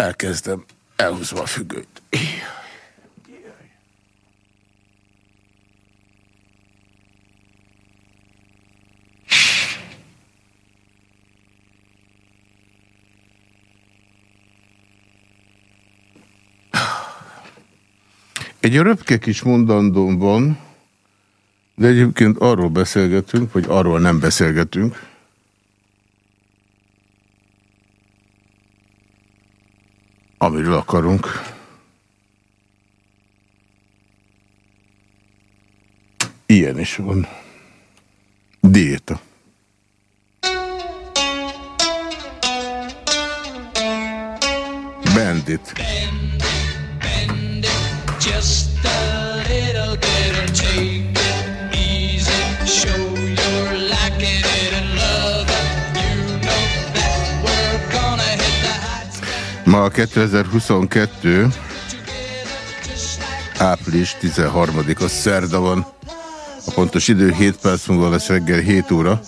Elkezdem elhúzva a függőt. Egy röpke kis mondandóm van, de egyébként arról beszélgetünk, vagy arról nem beszélgetünk, amiről akarunk. Ilyen is van. Diéta. Bandit. Bandit. Just Ma 2022 április 13-a szerda van. A pontos idő 7 perc múlva lesz reggel 7 óra.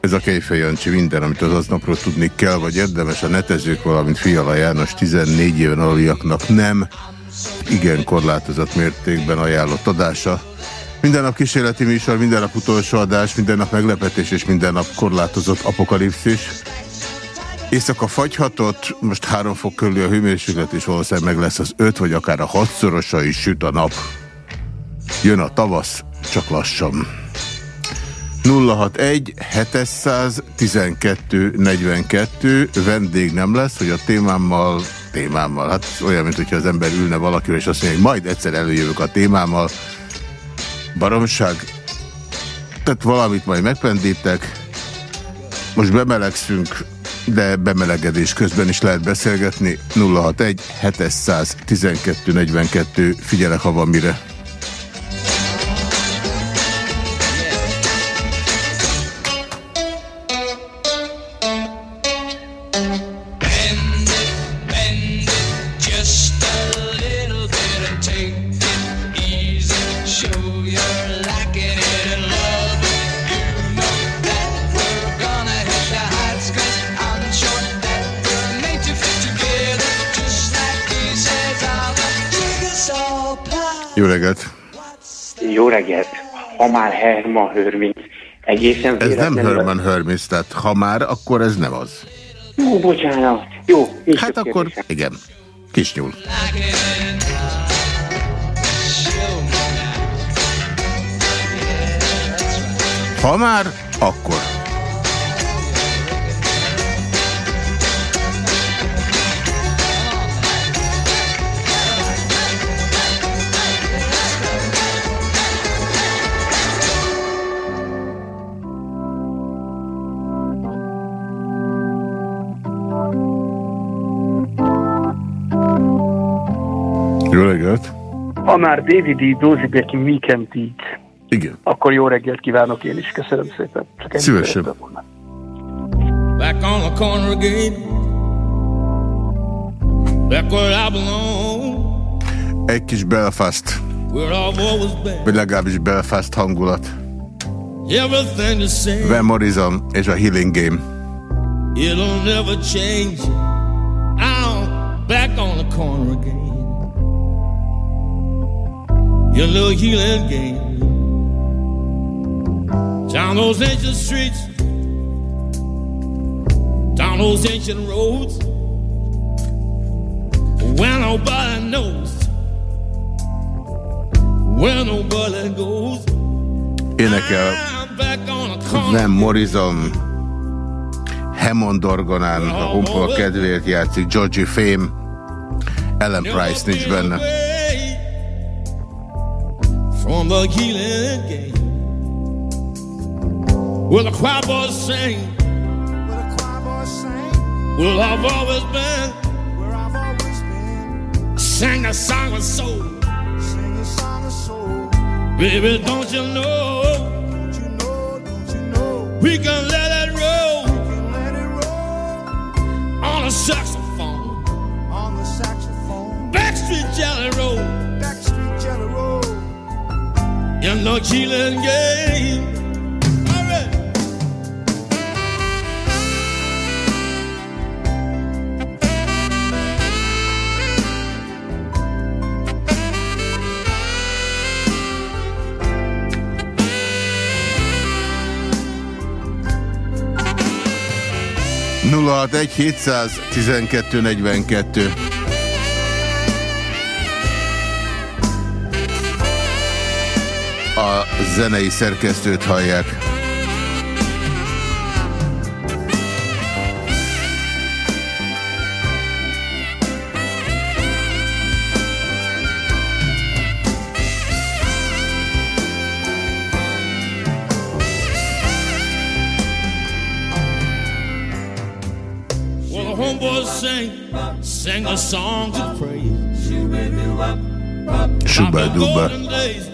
Ez a Kejfej Jancsi minden, amit az aznapról tudni kell, vagy érdemes a netezők, valamint Fiala János 14 éven aluliaknak nem igen korlátozott mértékben ajánlott adása. Minden nap kísérleti műsor, minden nap utolsó adás, minden nap meglepetés és minden nap korlátozott apokalipszis. Éjszaka fagyhatott, most három fok körül a hőmérséklet, és valószínűleg meg lesz az öt, vagy akár a hatszorosa is süt a nap. Jön a tavasz, csak lassan. 061 712 42 vendég nem lesz, hogy a témámmal témámmal. Hát olyan, mint hogyha az ember ülne valakivel, és azt mondja, hogy majd egyszer előjövök a témámmal. Baromság. Tehát valamit majd megpendítek. Most bemelegszünk, de bemelegedés közben is lehet beszélgetni. 061 712 42. Figyelek, ha van mire. Ha már Herman Hörminc, egészen Ez nem Herman Hörminc, tehát ha már, akkor ez nem az. Jó, bocsánat. Jó, Hát akkor, kérdésem. igen, kis nyúl. Ha már, akkor. Jó reggelt! Ha már Davidi Dózibeki Weekend így, Igen. akkor jó reggelt kívánok én is. Köszönöm szépen. Csak Szívesen. Back on the corner again Back where I belong Egy kis Belfast Vagy legalábbis Belfast hangulat Van Morrison és a Healing Game It'll never change I'm back on the corner again your little healing game. Down those ancient streets, down those ancient roads, where nobody knows, where nobody goes. Énekel Van Morrison, Hammond orgonán, a honpola kedvéért játszik, Georgie Fame, Ellen Price nincs benne. From the healing game. Will the choir boys sing? Will the choir boys sing? Will I've always been? Where I've always been. Sing a song of soul. Sing a song of soul. Baby, don't you know? Don't you know? Don't you know? We can let it roll. We can let it roll. On a saxophone. On the saxophone. Backstreet Jelly Roll You're no killing game. Nulla hat egy 712 42. zenei szerkesztőt hallják. sing a song to praise. Shuba duba.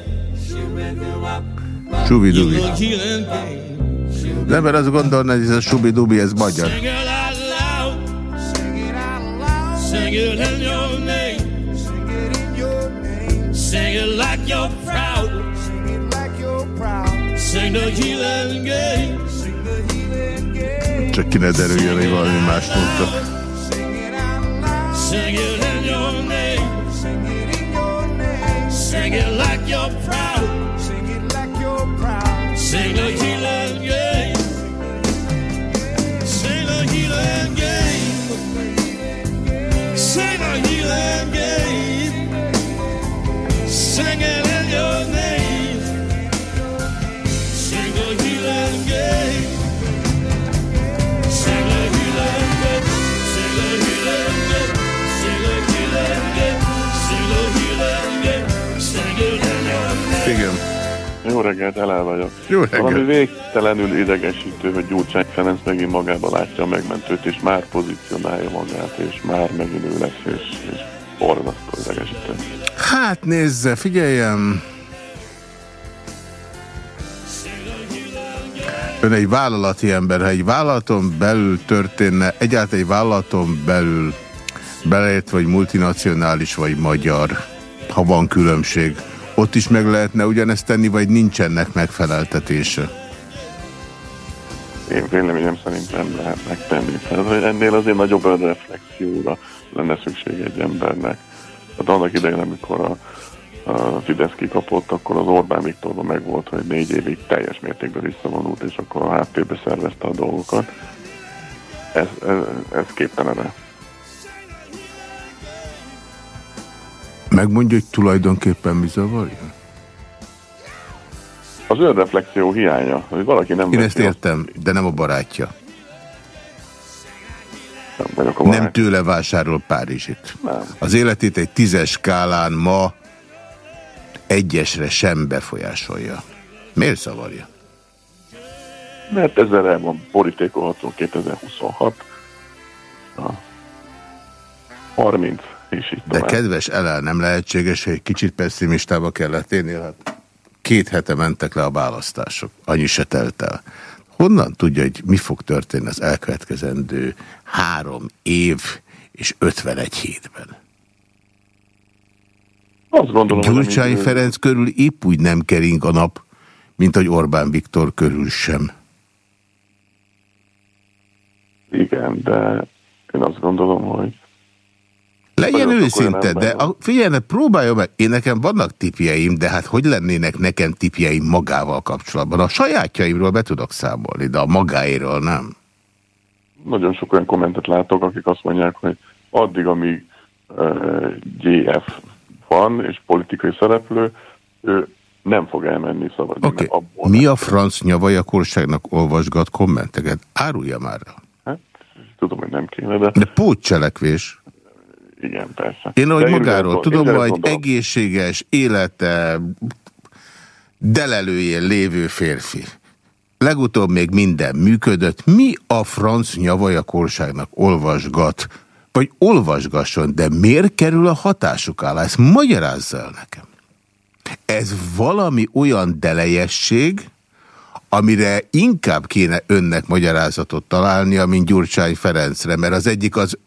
Shubi dubi. Nem, mert azt gondolna, hogy ez a shubi dubi, ez magyar. Sing. Csak kéne derüljön, hogy valami más mondta. Sing it like you're proud. Sing a healing. Sing a healing Jó reggelt, elel vagyok. Jó reggelt. Valami végtelenül idegesítő, hogy Gyurcsány Ferenc megint magába látja a megmentőt, és már pozícionálja magát, és már megint ő lesz, és, és borzasztó idegesítő. Hát nézze, figyeljem! Ön egy vállalati ember, ha egy vállalaton belül történne, egyáltalán egy vállalaton belül beleért, vagy multinacionális, vagy magyar, ha van különbség, ott is meg lehetne ugyanezt tenni, vagy nincsenek megfeleltetése? Én véleményem szerint nem lehet megtenni. Tehát, ennél azért nagyobb reflexióra lenne szükség egy embernek. Hát annak idején, amikor a, a Fidesz kikapott, akkor az Orbán Viktorban meg volt, hogy négy évig teljes mértékben visszavonult, és akkor a háttérbe szervezte a dolgokat. Ez, ez, ez képtelen Megmondja, hogy tulajdonképpen mi zavarja? Az önreflexió hiánya, hogy valaki nem... Én ezt értem, azt... de nem a barátja. Nem, a barátja. nem tőle vásárol Párizsit. Nem. Az életét egy tízes skálán ma egyesre sem befolyásolja. Miért zavarja? Mert ezzel el van borítékolható 2026. 30 és így De kedves Elel, nem lehetséges, hogy egy kicsit pessimistába kellett érni? Hát két hete mentek le a választások. Annyi se telt el. Honnan tudja, hogy mi fog történni az elkövetkezendő három év és 51 hétben? Azt gondolom, Gyurcsány hogy Ferenc körül épp úgy nem kering a nap, mint hogy Orbán Viktor körül sem. Igen, de én azt gondolom, hogy legyen őszinte, de a, figyelj, próbálja meg. Én nekem vannak tipjeim, de hát hogy lennének nekem tipjeim magával kapcsolatban? A sajátjaimról be tudok számolni, de a magáéről nem. Nagyon sok olyan kommentet látok, akik azt mondják, hogy addig, amíg uh, GF van, és politikai szereplő, ő nem fog elmenni szavazni. Okay. Mi a franc nyavajakorságnak olvasgat kommenteket? Árulja már. Hát, tudom, hogy nem kéne, de... De pótcselekvés igen, persze. Én ahogy magáról tudom, hogy egészséges, élete, delelőjén lévő férfi. Legutóbb még minden működött. Mi a franc nyavajakorságnak olvasgat? Vagy olvasgasson, de miért kerül a hatásuk alá? Ezt magyarázza el nekem. Ez valami olyan delejesség, amire inkább kéne önnek magyarázatot találnia, mint Gyurcsány Ferencre, mert az egyik az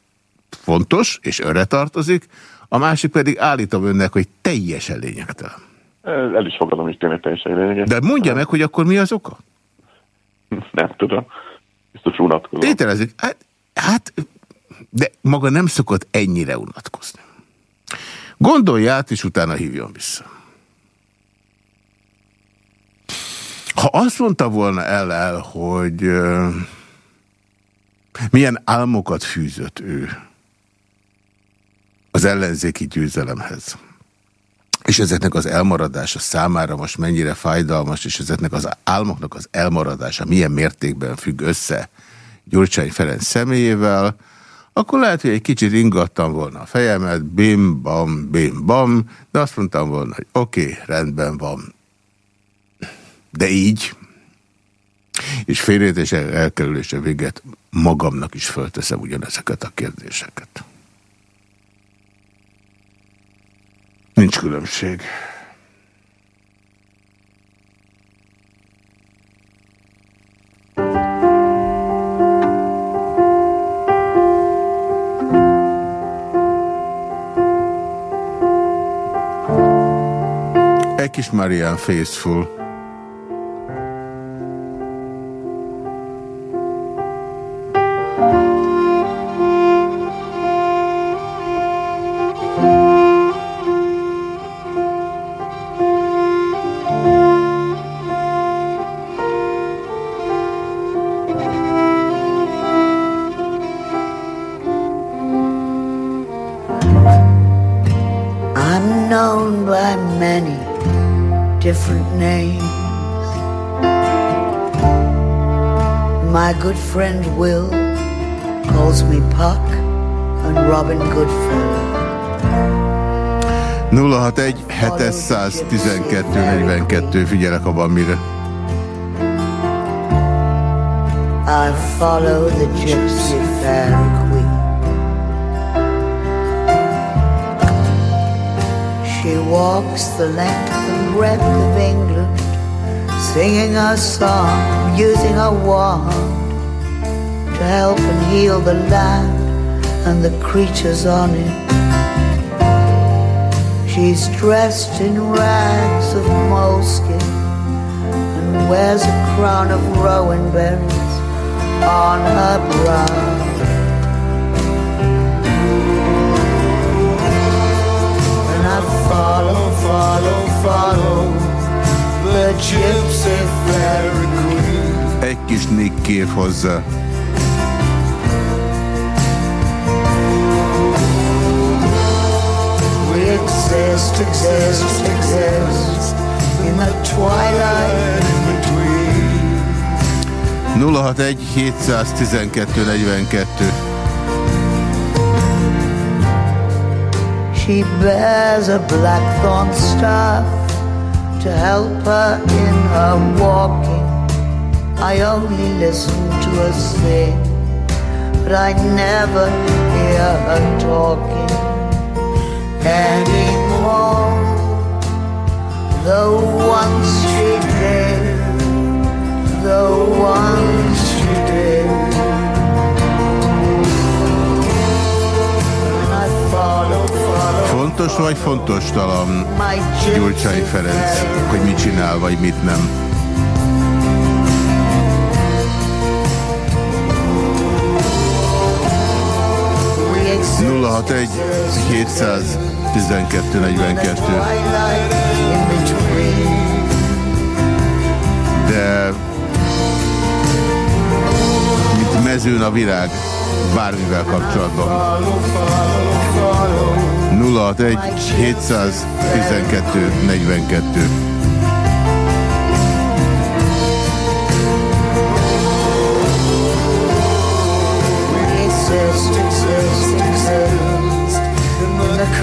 fontos, és önre tartozik, a másik pedig állítom önnek, hogy teljesen lényegtelen. El is fogadom, hogy tényleg teljesen lényeges. De mondja meg, hogy akkor mi az oka? Nem tudom. Biztos unatkozom. Tételezik. Hát, hát, de maga nem szokott ennyire unatkozni. Gondolj át, és utána hívjon vissza. Ha azt mondta volna el, el hogy Milyen álmokat fűzött ő az ellenzéki győzelemhez? És ezeknek az elmaradása számára most mennyire fájdalmas, és ezeknek az álmoknak az elmaradása milyen mértékben függ össze Gyurcsány Ferenc személyével, akkor lehet, hogy egy kicsit ingattam volna a fejemet, bim-bam, bim-bam, de azt mondtam volna, hogy oké, okay, rendben van. De így, és félreértés elkerülése véget magamnak is fölteszem ugyanezeket a kérdéseket. Nincs különbség. Egy kis Marian Faithful. Robin Goodfellow. 061 712 42 figyelek abban mire. I follow the gypsy fairy queen. She walks the length and breadth of England, singing a song, using a wand to help and heal the land and the creatures on it. She's dressed in rags of moleskin and wears a crown of rowan berries on her brow. And I follow, follow, follow the gypsy fairy queen. Egy kis Nick Cave hozzá. Uh, exist, exist, exist in the twilight in between. 061 712 42 She bears a blackthorn staff to help her in her walking. I only listen to her sing, but I never hear her talking anymore. Though once she did, though once she did. Fontos vagy fontos talán Gyurcsány Ferenc, hogy mit csinál, vagy mit nem? Nulla hat egy 700 12.42. De mint mezőn a virág bármivel kapcsolatban. 061 712 42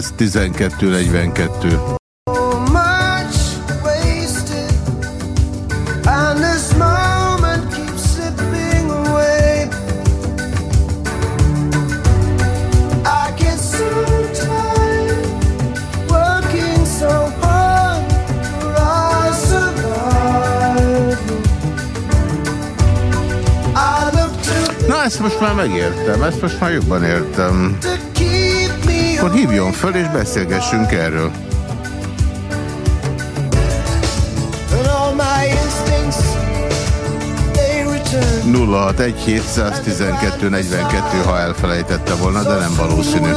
712 42. ezt most már megértem, ezt most már jobban értem. Akkor hívjon föl és beszélgessünk erről. Nulla egy 712 42, ha elfelejtette volna, de nem valószínű.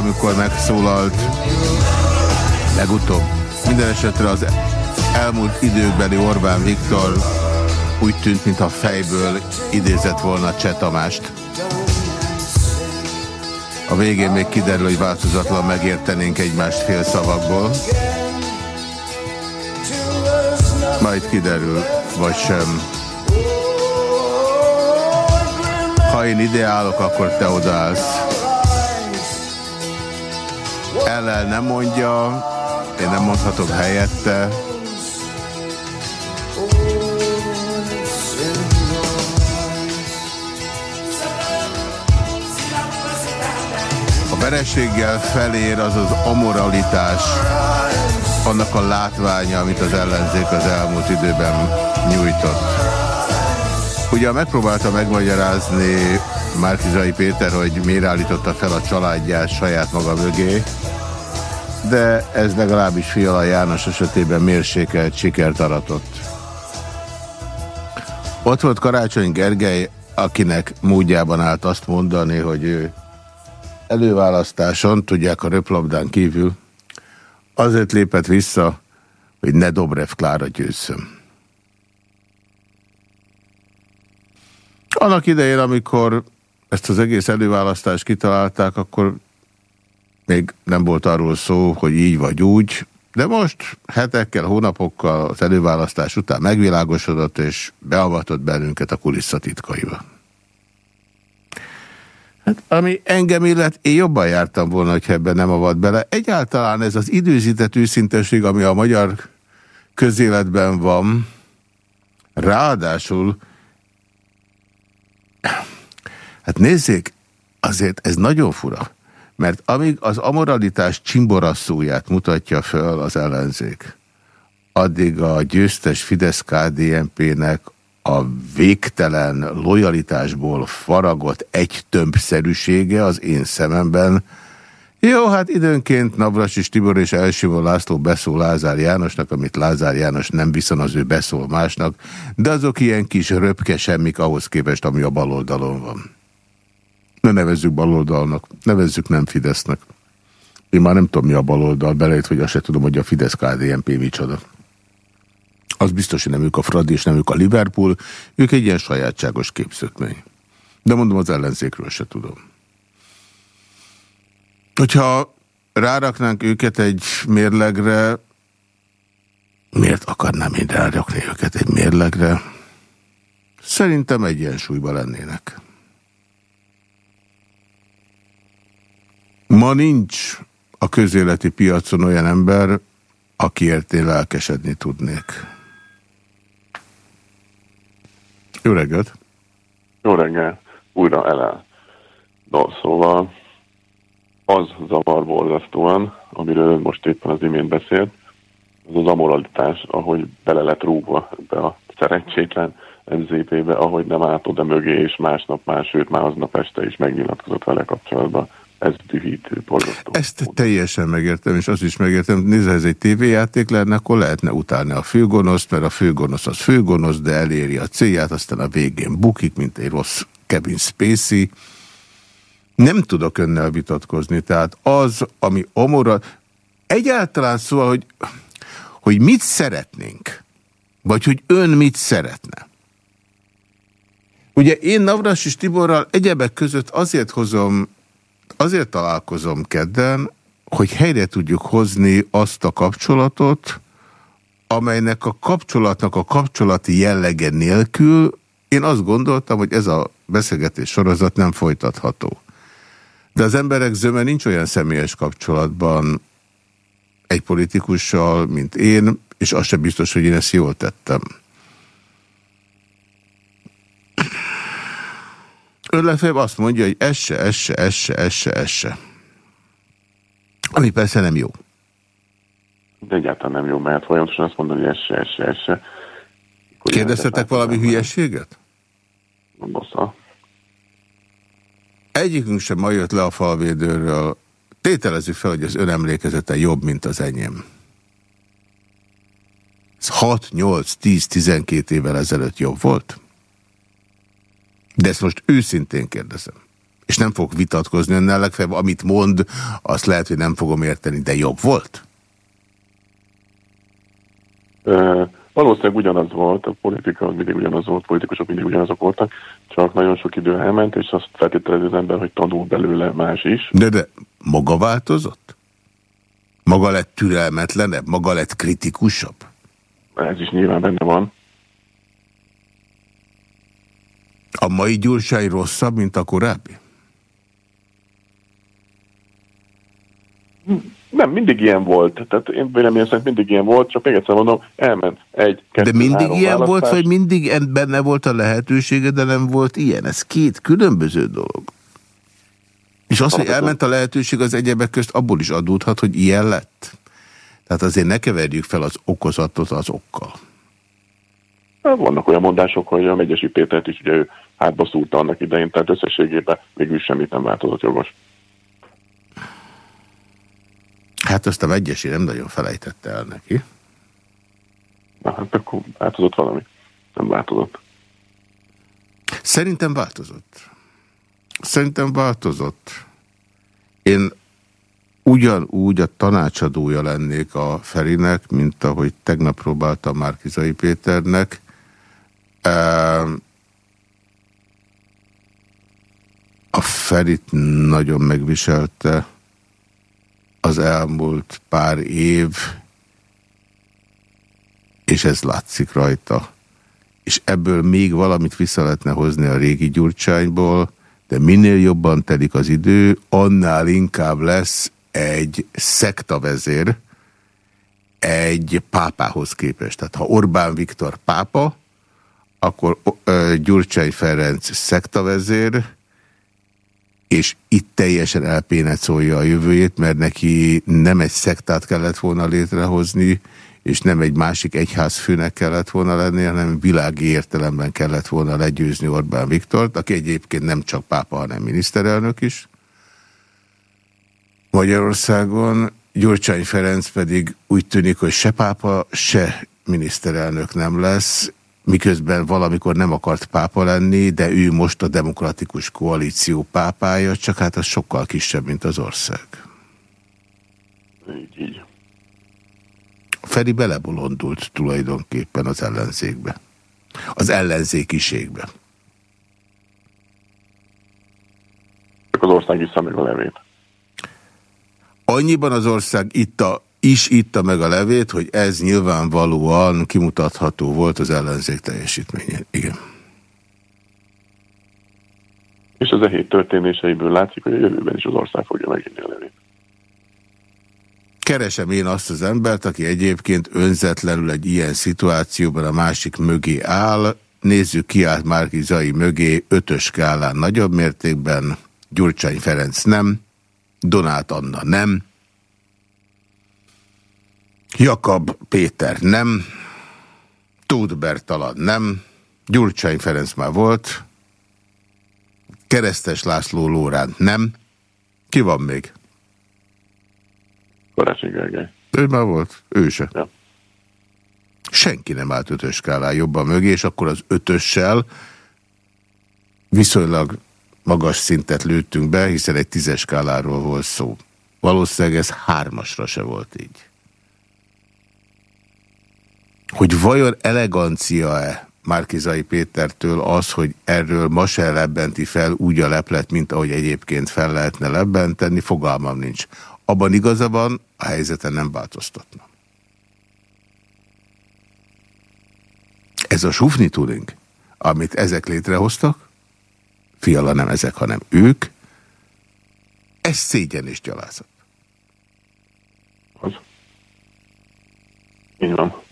Amikor megszólalt legutóbb. Minden esetre az elmúlt időkbeli Orbán Viktor úgy tűnt, mintha fejből idézett volna Cseh Tamást. A végén még kiderül, hogy változatlan megértenénk egymást fél szavakból. Majd kiderül, vagy sem. Ha én ideálok, akkor te odaállsz. Ellen nem mondja, én nem mondhatok helyette. A vereséggel felér az az amoralitás, annak a látványa, amit az ellenzék az elmúlt időben nyújtott. Ugye megpróbálta megmagyarázni Márkizai Péter, hogy miért állította fel a családját saját maga mögé, de ez legalábbis Fiala János esetében mérsékelt sikert aratott. Ott volt Karácsony Gergely, akinek módjában állt azt mondani, hogy ő előválasztáson, tudják a röplabdán kívül, azért lépett vissza, hogy ne Dobrev Klára győzzön. Annak idején, amikor ezt az egész előválasztást kitalálták, akkor még nem volt arról szó, hogy így vagy úgy, de most hetekkel, hónapokkal az előválasztás után megvilágosodott, és beavatott bennünket a kulisszatitkaiba. Hát, ami engem illet, én jobban jártam volna, hogyha ebben nem avat bele. Egyáltalán ez az időzített őszinteség, ami a magyar közéletben van, ráadásul, hát nézzék, azért ez nagyon fura. Mert amíg az amoralitás csimborasszóját mutatja föl az ellenzék, addig a győztes Fidesz-KDNP-nek a végtelen lojalitásból faragott egy tömbszerűsége az én szememben. Jó, hát időnként és Tibor és Elsimó László beszól Lázár Jánosnak, amit Lázár János nem viszont az ő beszól másnak, de azok ilyen kis röpke semmik ahhoz képest, ami a baloldalon van. Ne nevezzük baloldalnak, nevezzük nem Fidesznek. Én már nem tudom, mi a baloldal, belejött, hogy azt se tudom, hogy a Fidesz-KDNP micsoda. Az biztos, hogy nem ők a Fradi, és nem ők a Liverpool, ők egy ilyen sajátságos képzőtmény. De mondom, az ellenzékről se tudom. Hogyha ráraknánk őket egy mérlegre, miért akarnám én rárakni őket egy mérlegre? Szerintem egyensúlyban lennének. Ma nincs a közéleti piacon olyan ember, akiért én lelkesedni tudnék. Jó reggelt! Jó reggelt! Újra elel. No, szóval az zavar borzasztóan, amiről most éppen az imént beszélt, az az amoralitás, ahogy bele lett rúgva ebbe a szerencsétlen MZP-be, ahogy nem állt oda mögé, és másnap, más, sőt már aznap este is megnyilatkozott vele kapcsolatban. Ez dühítő, borzasztó. Ezt teljesen megértem, és azt is megértem, nézze, ez egy tévéjáték lenne, akkor lehetne utálni a főgonoszt, mert a főgonosz az főgonosz, de eléri a célját, aztán a végén bukik, mint egy rossz Kevin Spacey. Nem tudok önnel vitatkozni, tehát az, ami omora... Egyáltalán szóval, hogy, hogy mit szeretnénk, vagy hogy ön mit szeretne. Ugye én Navras és Tiborral egyebek között azért hozom, azért találkozom kedden, hogy helyre tudjuk hozni azt a kapcsolatot, amelynek a kapcsolatnak a kapcsolati jellege nélkül én azt gondoltam, hogy ez a beszélgetés sorozat nem folytatható. De az emberek zöme nincs olyan személyes kapcsolatban egy politikussal, mint én, és az sem biztos, hogy én ezt jól tettem. Ön legfeljebb azt mondja, hogy ez se, ez se, ez se, ez se, ez se. Ami persze nem jó. De egyáltalán nem jó, mert folyamatosan azt mondani, hogy ez se, ez se, ez se. Kérdeztetek valami hülyeséget? Bossza. Egyikünk sem ma jött le a falvédőről. Tételezzük fel, hogy az ön emlékezete jobb, mint az enyém. Ez 6, 8, 10, 12 évvel ezelőtt jobb volt? De ezt most őszintén kérdezem. És nem fogok vitatkozni önnel, legfeljebb amit mond, azt lehet, hogy nem fogom érteni, de jobb volt? Ö, valószínűleg ugyanaz volt, a politika mindig ugyanaz volt, politikusok mindig ugyanazok voltak, csak nagyon sok idő elment, és azt feltételezi az ember, hogy tanul belőle más is. De, de maga változott? Maga lett türelmetlenebb? Maga lett kritikusabb? Ez is nyilván benne van. A mai gyurcsány rosszabb, mint a korábbi? Nem, mindig ilyen volt. Tehát én véleményem szerint mindig ilyen volt, csak még egyszer mondom, elment egy, kettő, De mindig ilyen választás. volt, vagy mindig benne volt a lehetősége, de nem volt ilyen? Ez két különböző dolog. És az, hogy elment a lehetőség, az egyebek közt abból is adódhat, hogy ilyen lett. Tehát azért ne keverjük fel az okozatot az okkal. Hát vannak olyan mondások, hogy a Megyesi Pétert is ugye ő hátba szúrta annak idején, tehát összességében végül semmit nem változott jogos. Hát azt a Megyesi nem nagyon felejtette el neki. Na hát akkor változott valami. Nem változott. Szerintem változott. Szerintem változott. Én ugyanúgy a tanácsadója lennék a Ferinek, mint ahogy tegnap próbáltam Márkizai Péternek. A Ferit nagyon megviselte az elmúlt pár év, és ez látszik rajta. És ebből még valamit vissza lehetne hozni a régi gyurcsányból, de minél jobban telik az idő, annál inkább lesz egy szektavezér egy pápához képest. Tehát ha Orbán Viktor pápa, akkor Gyurcsány Ferenc szektavezér, és itt teljesen elpénecolja a jövőjét, mert neki nem egy szektát kellett volna létrehozni, és nem egy másik egyházfőnek kellett volna lenni, hanem világi értelemben kellett volna legyőzni Orbán Viktort, aki egyébként nem csak pápa, hanem miniszterelnök is. Magyarországon Gyurcsány Ferenc pedig úgy tűnik, hogy se pápa, se miniszterelnök nem lesz, miközben valamikor nem akart pápa lenni, de ő most a demokratikus koalíció pápája, csak hát az sokkal kisebb, mint az ország. Így, így. Feri belebolondult tulajdonképpen az ellenzékbe. Az ellenzékiségbe. Csak az ország vissza meg a levét. Annyiban az ország itta, is itta meg a levét, hogy ez nyilvánvalóan kimutatható volt az ellenzék teljesítményén. Igen. És az e hét történéseiből látszik, hogy a jövőben is az ország fogja meginni a levét. Keresem én azt az embert, aki egyébként önzetlenül egy ilyen szituációban a másik mögé áll. Nézzük ki át Márki Zai mögé ötös skálán nagyobb mértékben, Gyurcsány Ferenc nem, Donát Anna nem, Jakab Péter nem, Tóth Bertalan nem, Gyurcsány Ferenc már volt, Keresztes László Lórán nem. Ki van még? Karácsony Gergely. Ő már volt, ő se. Ja. Senki nem állt ötös skálán jobban mögé, és akkor az ötössel viszonylag magas szintet lőttünk be, hiszen egy tízes skáláról volt szó. Valószínűleg ez hármasra se volt így. Hogy vajon elegancia-e Márkizai Pétertől az, hogy erről ma se lebbenti fel úgy a leplet, mint ahogy egyébként fel lehetne lebbenteni, fogalmam nincs. Abban igaza a helyzeten nem változtatna. Ez a sufni turing, amit ezek létrehoztak, fiala nem ezek, hanem ők, ez szégyen és gyalázat. Az. Így van.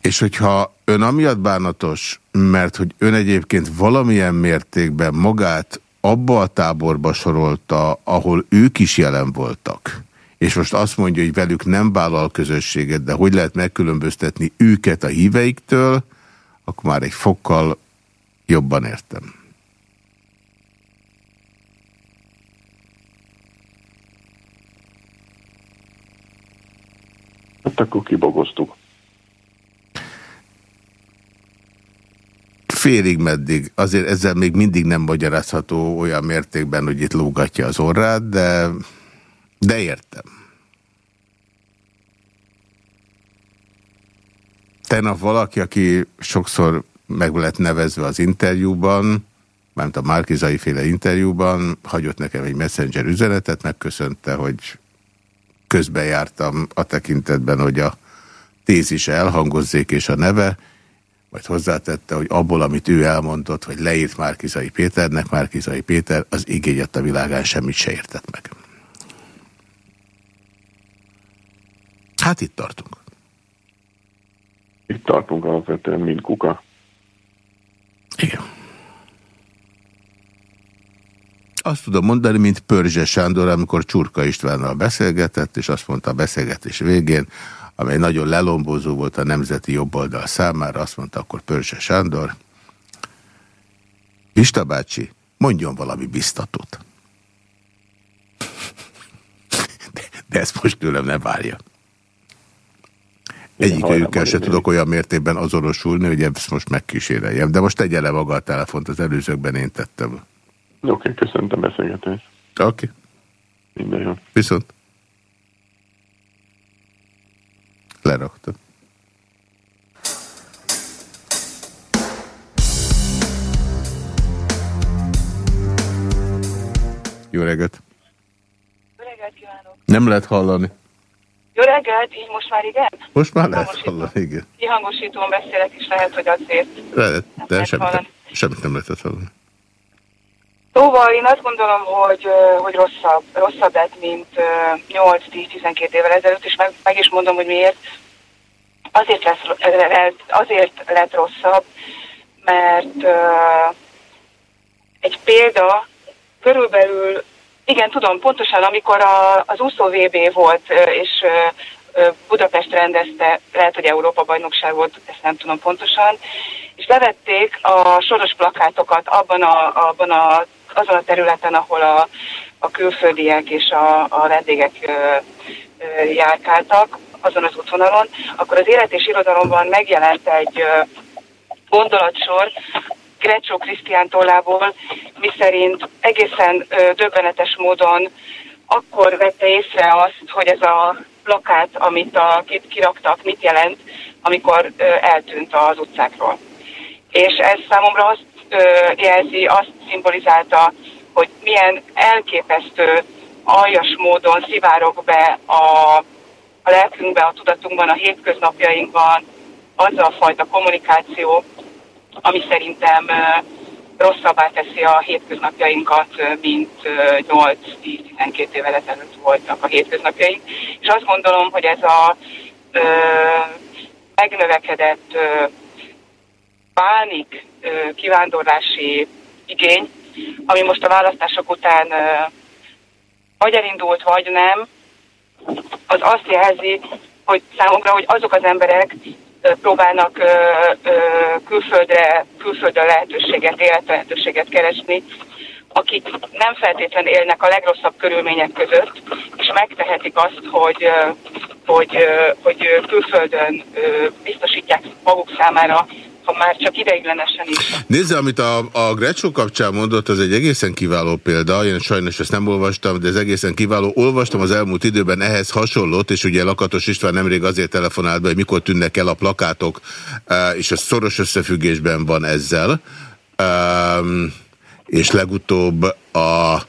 És hogyha ön amiatt bánatos, mert hogy ön egyébként valamilyen mértékben magát abba a táborba sorolta, ahol ők is jelen voltak, és most azt mondja, hogy velük nem vállal közösséget, de hogy lehet megkülönböztetni őket a híveiktől, akkor már egy fokkal jobban értem. Hát akkor kibogoztuk. Félig meddig, azért ezzel még mindig nem magyarázható olyan mértékben, hogy itt lógatja az orrát, de, de értem. Tegnap valaki, aki sokszor meg lett nevezve az interjúban, mert a Márkizai féle interjúban, hagyott nekem egy messenger üzenetet, megköszönte, hogy közben jártam a tekintetben, hogy a tézis elhangozzék és a neve, majd hozzátette, hogy abból, amit ő elmondott, hogy leírt Márkizai Péternek, Márkizai Péter az igényet a világán semmit se értett meg. Hát itt tartunk. Itt tartunk alapvetően, mint kuka. Igen. Azt tudom mondani, mint Pörzse Sándor, amikor Csurka Istvánnal beszélgetett, és azt mondta a beszélgetés végén, amely nagyon lelombozó volt a nemzeti jobboldal számára, azt mondta akkor Pörzse Sándor, Pista bácsi, mondjon valami biztatót. De, de ezt most tőlem ne várja. Egyikőjükkel se tudok olyan mértékben azonosulni, hogy ezt most megkíséreljem. De most tegye le maga a telefont, az előzőkben én tettem. Oké, okay, köszöntöm beszélgetést. Oké. Okay. Minden jó. Viszont. Lerakta. Jó reggelt! Jó reggelt kívánok! Nem lehet hallani. Jó reggelt, így most már igen? Most már lehet hallani, igen. Kihangosítón beszélek, és lehet, hogy azért lehet, de semmit, nem, semmit nem lehetett hallani. Szóval én azt gondolom, hogy, hogy rosszabb, rosszabb lett, mint 8-10-12 évvel ezelőtt, és meg, meg is mondom, hogy miért. Azért, lesz, azért lett rosszabb, mert egy példa körülbelül, igen, tudom, pontosan amikor a, az úszó VB volt, és Budapest rendezte, lehet, hogy Európa bajnokság volt, ezt nem tudom pontosan, és levették a soros plakátokat abban a, abban a azon a területen, ahol a, a külföldiek és a, a vendégek ö, ö, járkáltak, azon az útvonalon, akkor az élet és irodalomban megjelent egy ö, gondolatsor, Grecsó Krisztián tollából, miszerint egészen ö, döbbenetes módon akkor vette észre azt, hogy ez a plakát, amit a, kiraktak, mit jelent, amikor ö, eltűnt az utcákról. És ez számomra azt jelzi, azt szimbolizálta, hogy milyen elképesztő, aljas módon szivárok be a, a lelkünkbe, a tudatunkban, a hétköznapjainkban az a fajta kommunikáció, ami szerintem rosszabbá teszi a hétköznapjainkat, mint 8-10-12 évvel ezelőtt voltak a hétköznapjaink. És azt gondolom, hogy ez a ö, megnövekedett ö, pánik kivándorlási igény, ami most a választások után vagy elindult, vagy nem, az azt jelzi, hogy számomra, hogy azok az emberek próbálnak külföldre, külföldre lehetőséget, életlehetőséget keresni, akik nem feltétlen élnek a legrosszabb körülmények között, és megtehetik azt, hogy, hogy, hogy külföldön biztosítják maguk számára ha már csak ideiglenesen is. Nézze, amit a, a Grecsó kapcsán mondott, az egy egészen kiváló példa. Én sajnos ezt nem olvastam, de ez egészen kiváló. Olvastam az elmúlt időben ehhez hasonlót, és ugye Lakatos István nemrég azért telefonált be, hogy mikor tűnnek el a plakátok, és ez szoros összefüggésben van ezzel. És legutóbb a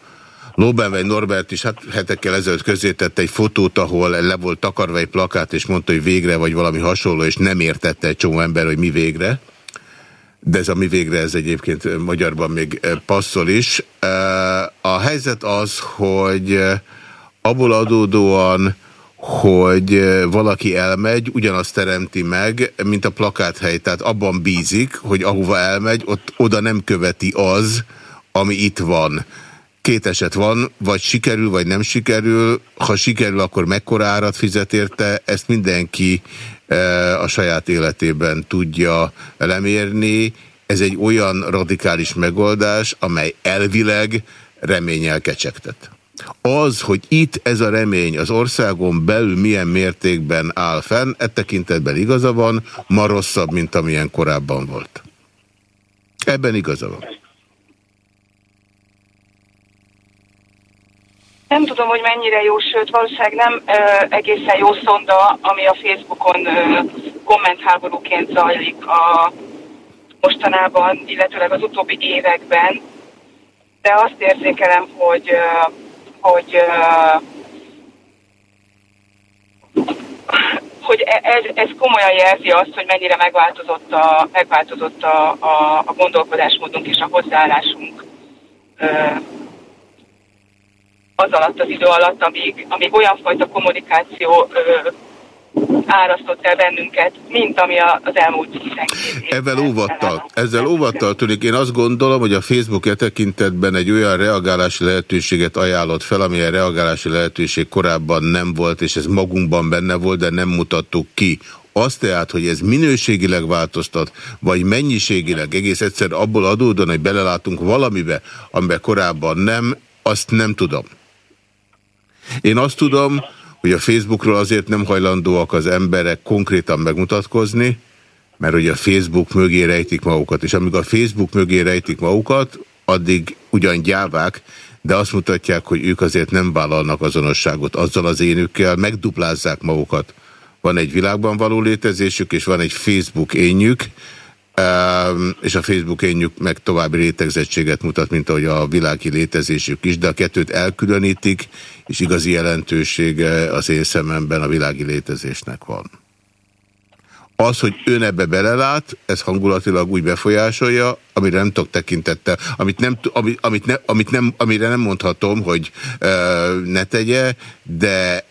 Lóbenvej Norbert is hát hetekkel ezelőtt közzétette egy fotót, ahol le volt takarva egy plakát, és mondta, hogy végre, vagy valami hasonló, és nem értette egy csomó ember, hogy mi végre. De ez a mi végre, ez egyébként magyarban még eh, passzol is. Eh, a helyzet az, hogy eh, abból adódóan, hogy valaki elmegy, ugyanazt teremti meg, mint a plakáthely. Tehát abban bízik, hogy ahova elmegy, ott oda nem követi az, ami itt van. Két eset van, vagy sikerül, vagy nem sikerül. Ha sikerül, akkor mekkora árat fizet érte, ezt mindenki e, a saját életében tudja lemérni. Ez egy olyan radikális megoldás, amely elvileg reményel kecsegtet. Az, hogy itt ez a remény az országon belül milyen mértékben áll fenn, e tekintetben igaza van, ma rosszabb, mint amilyen korábban volt. Ebben igaza van. Nem tudom, hogy mennyire jó, sőt valószínűleg nem ö, egészen jó szonda, ami a Facebookon ö, kommentháborúként zajlik a mostanában, illetőleg az utóbbi években, de azt érzékelem, hogy, ö, hogy ö, hogy e, ez, ez komolyan jelzi azt, hogy mennyire megváltozott a, megváltozott a, a, a gondolkodásmódunk és a hozzáállásunk az alatt az idő alatt, amíg, amíg olyan fajta kommunikáció ö, árasztott el bennünket, mint ami az elmúlt 12 Ezzel óvattal, ezzel óvattal tűnik. Én azt gondolom, hogy a Facebook e tekintetben egy olyan reagálási lehetőséget ajánlott fel, amilyen reagálási lehetőség korábban nem volt, és ez magunkban benne volt, de nem mutattuk ki. Azt tehát, hogy ez minőségileg változtat, vagy mennyiségileg egész egyszer abból adódóan, hogy belelátunk valamibe, amiben korábban nem, azt nem tudom. Én azt tudom, hogy a Facebookról azért nem hajlandóak az emberek konkrétan megmutatkozni, mert hogy a Facebook mögé rejtik magukat, és amíg a Facebook mögé rejtik magukat, addig ugyan gyávák, de azt mutatják, hogy ők azért nem vállalnak azonosságot azzal az énükkel, megduplázzák magukat. Van egy világban való létezésük, és van egy Facebook énjük, és a Facebook énjük meg további rétegzettséget mutat, mint ahogy a világi létezésük is, de a kettőt elkülönítik, és igazi jelentősége az én szememben a világi létezésnek van. Az, hogy ön ebbe belelát, ez hangulatilag úgy befolyásolja, amire nem tudok tekintettel, amit nem, amit, ne, amit nem, amire nem mondhatom, hogy e, ne tegye, de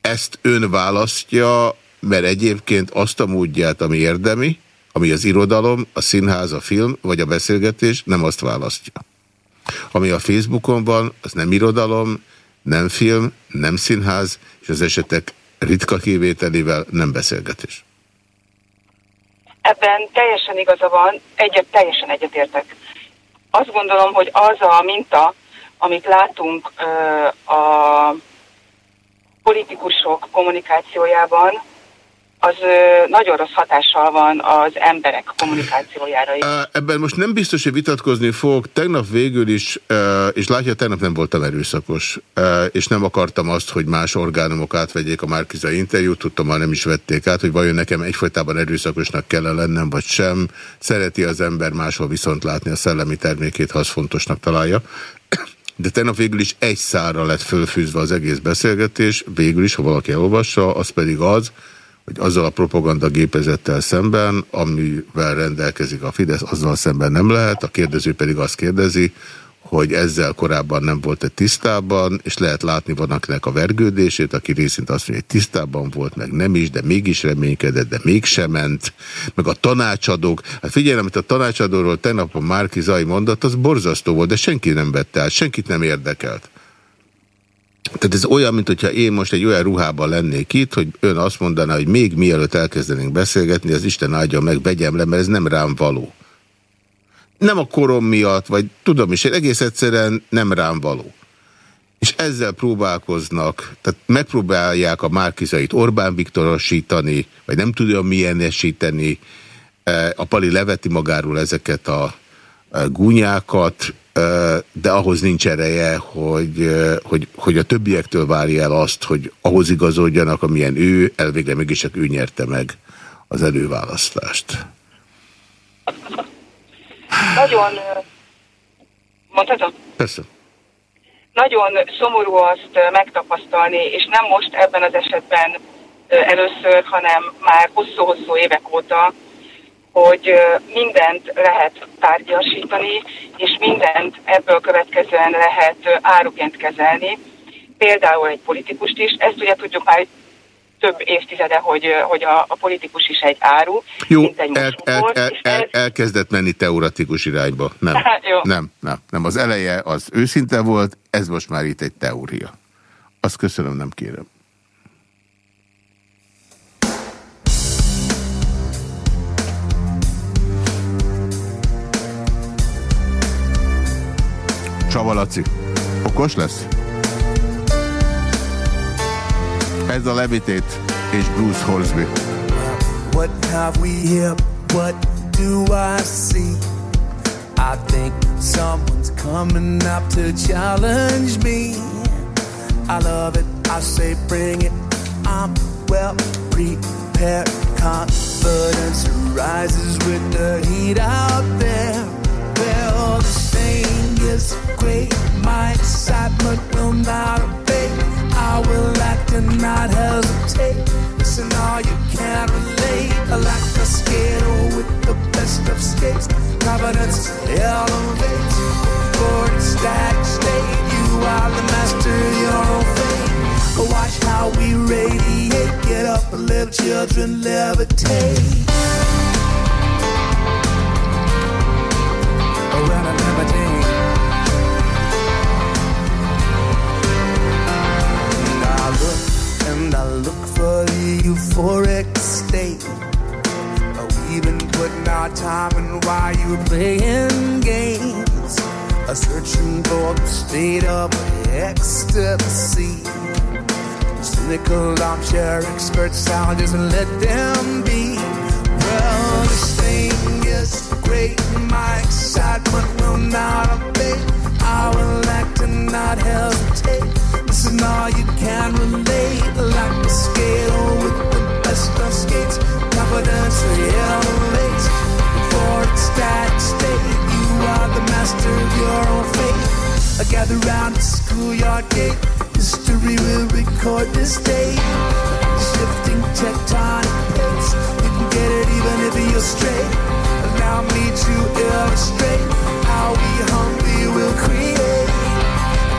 ezt ön választja, mert egyébként azt a módját, ami érdemi, ami az irodalom, a színház, a film vagy a beszélgetés, nem azt választja. Ami a Facebookon van, az nem irodalom, nem film, nem színház, és az esetek ritka kivételével nem beszélgetés. Ebben teljesen igaza van, egyet, teljesen egyetértek. Azt gondolom, hogy az a minta, amit látunk ö, a politikusok kommunikációjában, az nagyon rossz hatással van az emberek kommunikációjára is. Ebben most nem biztos, hogy vitatkozni fogok. Tegnap végül is, és látja, tegnap nem voltam erőszakos, és nem akartam azt, hogy más orgánumok átvegyék a Márkiza interjút, tudtam, már nem is vették át, hogy vajon nekem egyfolytában erőszakosnak kell lennem, vagy sem. Szereti az ember máshol viszont látni a szellemi termékét, ha az fontosnak találja. De tegnap végül is egy szára lett fölfűzve az egész beszélgetés, végül is, ha valaki elolvassa, az pedig az, hogy azzal a propaganda gépezettel szemben, amivel rendelkezik a Fidesz, azzal szemben nem lehet. A kérdező pedig azt kérdezi, hogy ezzel korábban nem volt egy tisztában, és lehet látni van akinek a vergődését, aki részint azt mondja, hogy tisztában volt, meg nem is, de mégis reménykedett, de mégsem ment, meg a tanácsadók. Hát figyelj, amit a tanácsadóról tegnap a Márki Zai mondott, az borzasztó volt, de senki nem vette át, senkit nem érdekelt. Tehát ez olyan, mint hogyha én most egy olyan ruhában lennék itt, hogy ön azt mondaná, hogy még mielőtt elkezdenénk beszélgetni, az Isten áldja meg, vegyem le, mert ez nem rám való. Nem a korom miatt, vagy tudom is, én egész egyszerűen nem rám való. És ezzel próbálkoznak, tehát megpróbálják a Márkizait Orbán Viktorosítani, vagy nem tudom milyenesíteni, e, a Pali leveti magáról ezeket a gúnyákat, de ahhoz nincs ereje, hogy, hogy, hogy a többiektől várja el azt, hogy ahhoz igazodjanak, amilyen ő, elvégre mégis csak ő nyerte meg az előválasztást. Nagyon, mondhatom? Persze. Nagyon szomorú azt megtapasztalni, és nem most ebben az esetben először, hanem már hosszú-hosszú évek óta, hogy mindent lehet tárgyasítani, és mindent ebből következően lehet áruként kezelni. Például egy politikust is, ezt ugye tudjuk már több évtizede, hogy, hogy a, a politikus is egy áru, Jó, mint egy el, el, el, el, elkezdett menni teoretikus irányba. Nem, nem, nem, nem. Az eleje az őszinte volt, ez most már itt egy teória. Azt köszönöm, nem kérem. Csaba Laci. Okos lesz? Ez a Levitate és Bruce Horsby. What have we here? What do I see? I think someone's coming up to challenge me. I love it, I say bring it. I'm well prepared. Confidence rises with the heat out there. Well, the same is great. My excitement will not abate. I will act and not hesitate. Listen, all you can relate. I like a skater with the best of skates. Confidence elevates. For static state, you are the master of your own fate. Watch how we radiate. Get up, little children levitate. Around a levitate. Look for the euphoric state. We've been putting our time in while you playing games, a searching for the state of ecstasy. Cynical armchair experts, I'll just let them be. Well, this thing is great, my excitement will not abate. I will act and not hesitate. Listen, all you can relate, like a skater with the best of skates. Confidence elevates for its static state. You are the master of your own fate. I gather round the schoolyard gate. History will record this day. Shifting tectonic plates. You can get it even if you're straight. Allow me to illustrate how we humbly will create.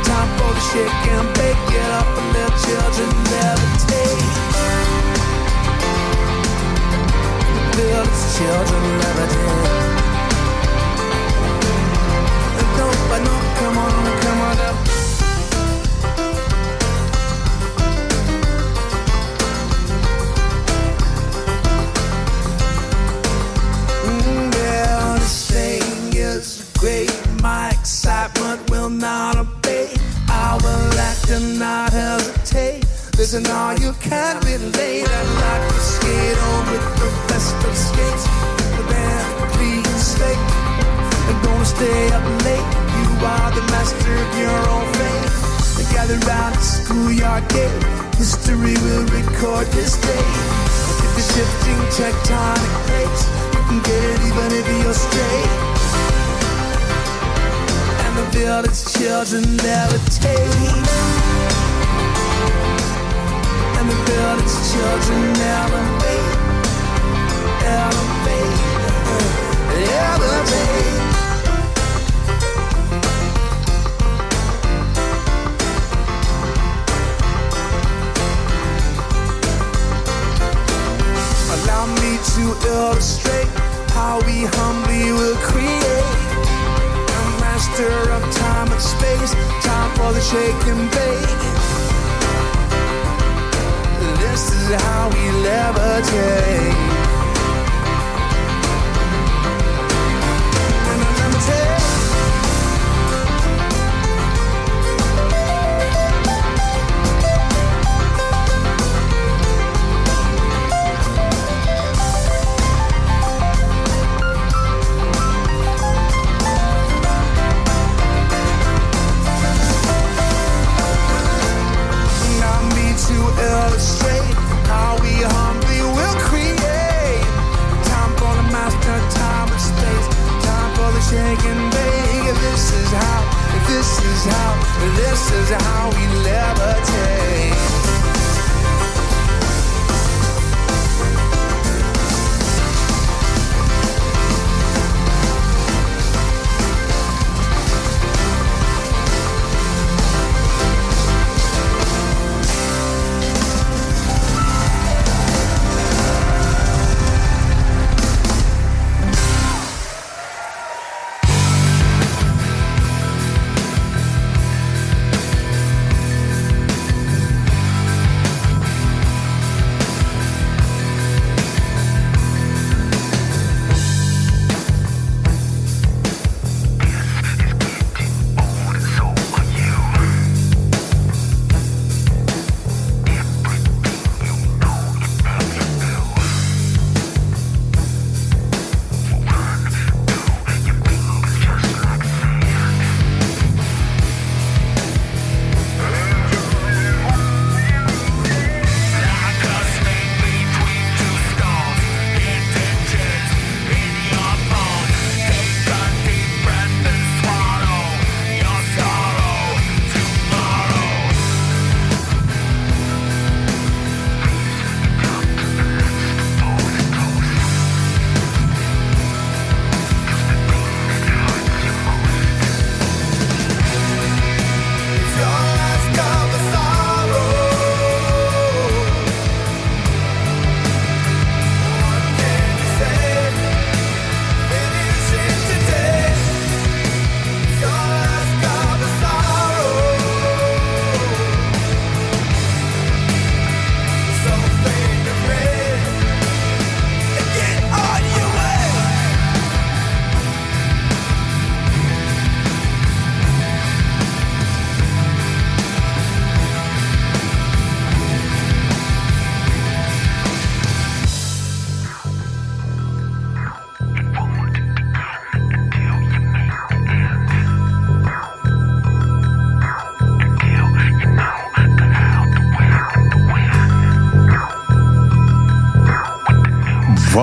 Time for the shake and bake. Up and children levitate. Let children levitate. Don't, no, come on, come on up. My excitement will not abate. I will act and not hesitate. Listen, all you can relate. I like to skate on with the best of skates. The band, please stay. I'm gonna stay up late. You are the master of your own fate. And gather round the schoolyard gate. History will record this day. If the shifting tectonic plates, you can get it even if you're straight build its children levitate. And the build its children elevate, elevate, elevate. Allow me to illustrate how we humbly will create master of time and space, time for the shake and bake. This is how we levitate.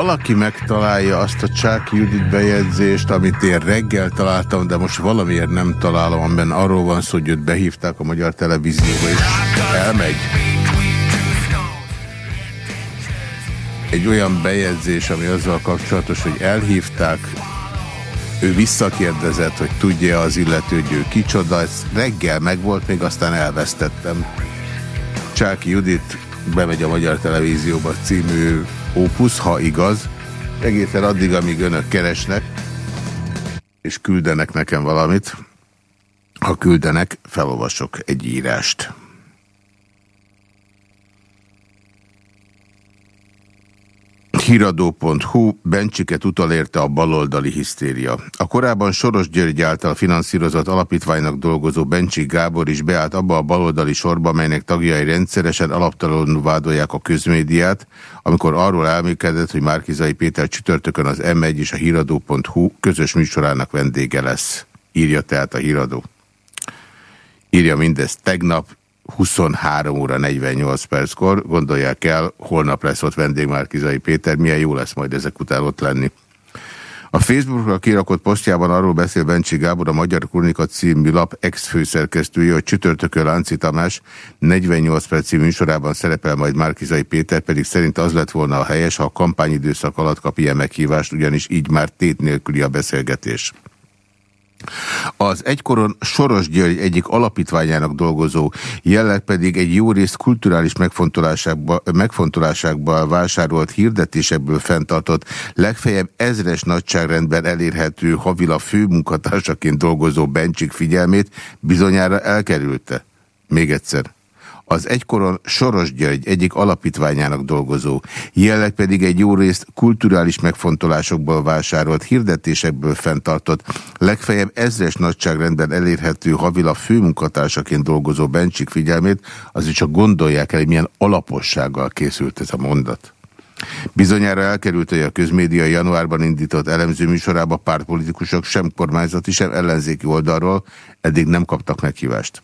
Valaki megtalálja azt a Csák Judit bejegyzést, amit én reggel találtam, de most valamiért nem találom, amiben arról van szó, hogy őt behívták a magyar televízióba, és elmegy. Egy olyan bejegyzés, ami azzal kapcsolatos, hogy elhívták, ő visszakérdezett, hogy tudja az illető, hogy ő kicsoda, ez reggel megvolt, még aztán elvesztettem. Csák Judit bemegy a Magyar Televízióba című Opus, ha igaz, egészen addig, amíg önök keresnek, és küldenek nekem valamit. Ha küldenek, felolvasok egy írást. Híradó.hu Bencsiket utalérte a baloldali hisztéria. A korábban Soros György által finanszírozott alapítványnak dolgozó Bencsik Gábor is beállt abba a baloldali sorba, melynek tagjai rendszeresen alaptalanul vádolják a közmédiát, amikor arról elmélkedett, hogy Márkizai Péter csütörtökön az M1 és a híradó.hu közös műsorának vendége lesz. Írja tehát a híradó. Írja mindezt tegnap, 23 óra 48 perckor. Gondolják el, holnap lesz ott vendég Márkizai Péter, milyen jó lesz majd ezek után ott lenni. A Facebookra kirakott posztjában arról beszél Bencsi Gábor, a Magyar Kronika című lap ex-főszerkesztője, hogy csütörtökön Lánci Tamás 48 perci műsorában szerepel majd Márkizai Péter, pedig szerint az lett volna a helyes, ha a kampányidőszak alatt kap ilyen meghívást, ugyanis így már tét nélküli a beszélgetés. Az egykoron Soros György egyik alapítványának dolgozó, jelenleg pedig egy jó részt kulturális megfontolásákból vásárolt hirdetésekből fenntartott, legfeljebb ezres nagyságrendben elérhető havila főmunkatársaként dolgozó Bencsik figyelmét bizonyára elkerülte. Még egyszer az egykoron Soros György egyik alapítványának dolgozó, jelenleg pedig egy jó részt kulturális megfontolásokból vásárolt, hirdetésekből fenntartott, legfeljebb ezres nagyságrendben elérhető havila főmunkatársaként dolgozó Bencsik figyelmét, azért csak gondolják el, hogy milyen alapossággal készült ez a mondat. Bizonyára elkerült, hogy a közmédia januárban indított elemző műsorába pártpolitikusok sem kormányzati, sem ellenzéki oldalról eddig nem kaptak meghívást.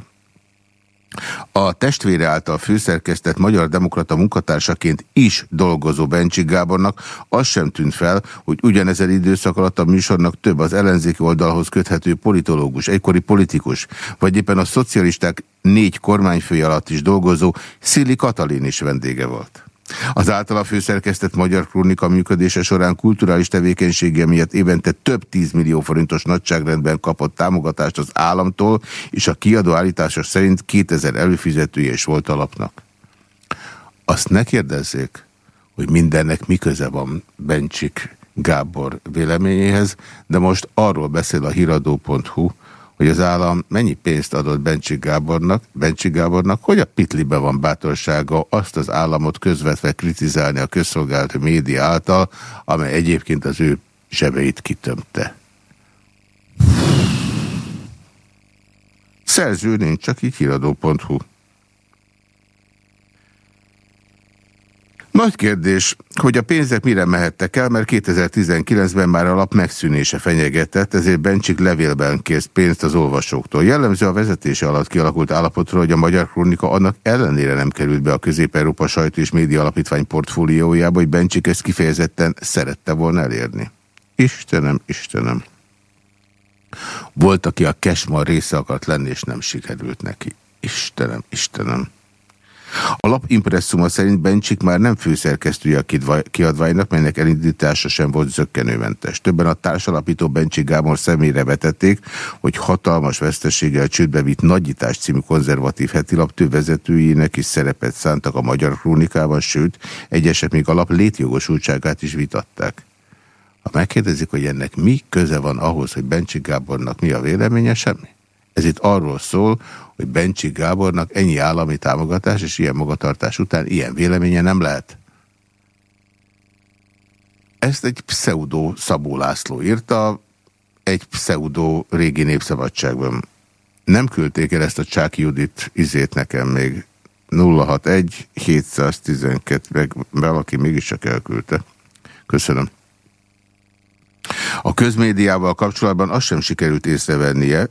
A testvére által főszerkesztett Magyar Demokrata munkatársaként is dolgozó Bencsik Gábornak az sem tűnt fel, hogy ugyanezen időszak alatt a műsornak több az ellenzéki oldalhoz köthető politológus, egykori politikus, vagy éppen a szocialisták négy kormányfője alatt is dolgozó Szili Katalin is vendége volt. Az általa főszerkesztett Magyar Krónika működése során kulturális tevékenysége miatt évente több tízmillió forintos nagyságrendben kapott támogatást az államtól, és a kiadó állítása szerint 2000 előfizetője is volt alapnak. Azt ne kérdezzék, hogy mindennek mi köze van Bencsik Gábor véleményéhez, de most arról beszél a hiradó.hu, hogy az állam mennyi pénzt adott Bencsik Gábornak, Bencsik Gábornak, hogy a pitlibe van bátorsága azt az államot közvetve kritizálni a közszolgálati média által, amely egyébként az ő zsebeit kitömte. Szerző nincs, csak így híradó.hu. Nagy kérdés, hogy a pénzek mire mehettek el, mert 2019-ben már a lap megszűnése fenyegetett, ezért Bencsik levélben kért pénzt az olvasóktól. Jellemző a vezetése alatt kialakult állapotról, hogy a Magyar Kronika annak ellenére nem került be a Közép-Európa Sajtó és Média Alapítvány portfóliójába, hogy Bencsik ezt kifejezetten szerette volna elérni. Istenem, Istenem. Volt, aki a Kesmar része akart lenni, és nem sikerült neki. Istenem, Istenem. A lap impresszuma szerint Bencsik már nem főszerkesztője a kiadványnak, melynek elindítása sem volt zöggenőmentes. Többen a társalapító Bencsik Gábor személyre vetették, hogy hatalmas veszteséggel csődbe vitt Nagyítás című konzervatív hetilap több vezetőjének is szerepet szántak a magyar krónikában, sőt, egyesek még a lap létjogosultságát is vitatták. Ha megkérdezik, hogy ennek mi köze van ahhoz, hogy Bencsik Gábornak mi a véleménye, semmi. Ez itt arról szól, hogy Bencsik Gábornak ennyi állami támogatás és ilyen magatartás után ilyen véleménye nem lehet. Ezt egy pseudo Szabó László írta, egy pseudo régi népszabadságban. Nem küldték el ezt a Csák Judit izét nekem még 061 712, meg valaki mégiscsak elküldte. Köszönöm. A közmédiával kapcsolatban azt sem sikerült észrevennie,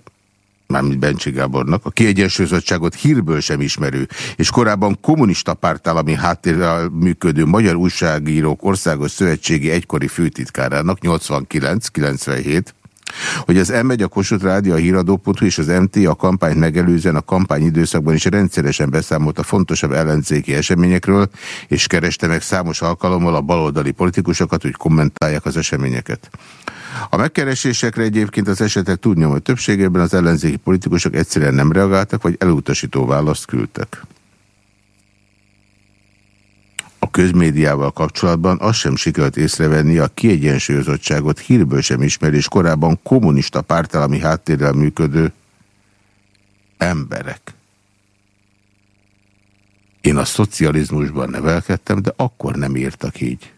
mármint Bencsi Gábornak, a kiegyensúlyozottságot hírből sem ismerő, és korábban kommunista pártállami háttérrel működő Magyar Újságírók Országos Szövetségi egykori főtitkárának 89-97, hogy az M1, a Kossuth Rádió, a híradó.hu és az MT a kampányt megelőzően a kampány időszakban is rendszeresen beszámolt a fontosabb ellenzéki eseményekről, és kereste meg számos alkalommal a baloldali politikusokat, hogy kommentálják az eseményeket. A megkeresésekre egyébként az esetek túlnyomó többségében az ellenzéki politikusok egyszerűen nem reagáltak, vagy elutasító választ küldtek. A közmédiával kapcsolatban azt sem sikerült észrevenni a kiegyensúlyozottságot hírből sem ismerés korábban kommunista pártállami háttérrel működő emberek. Én a szocializmusban nevelkedtem, de akkor nem írtak így.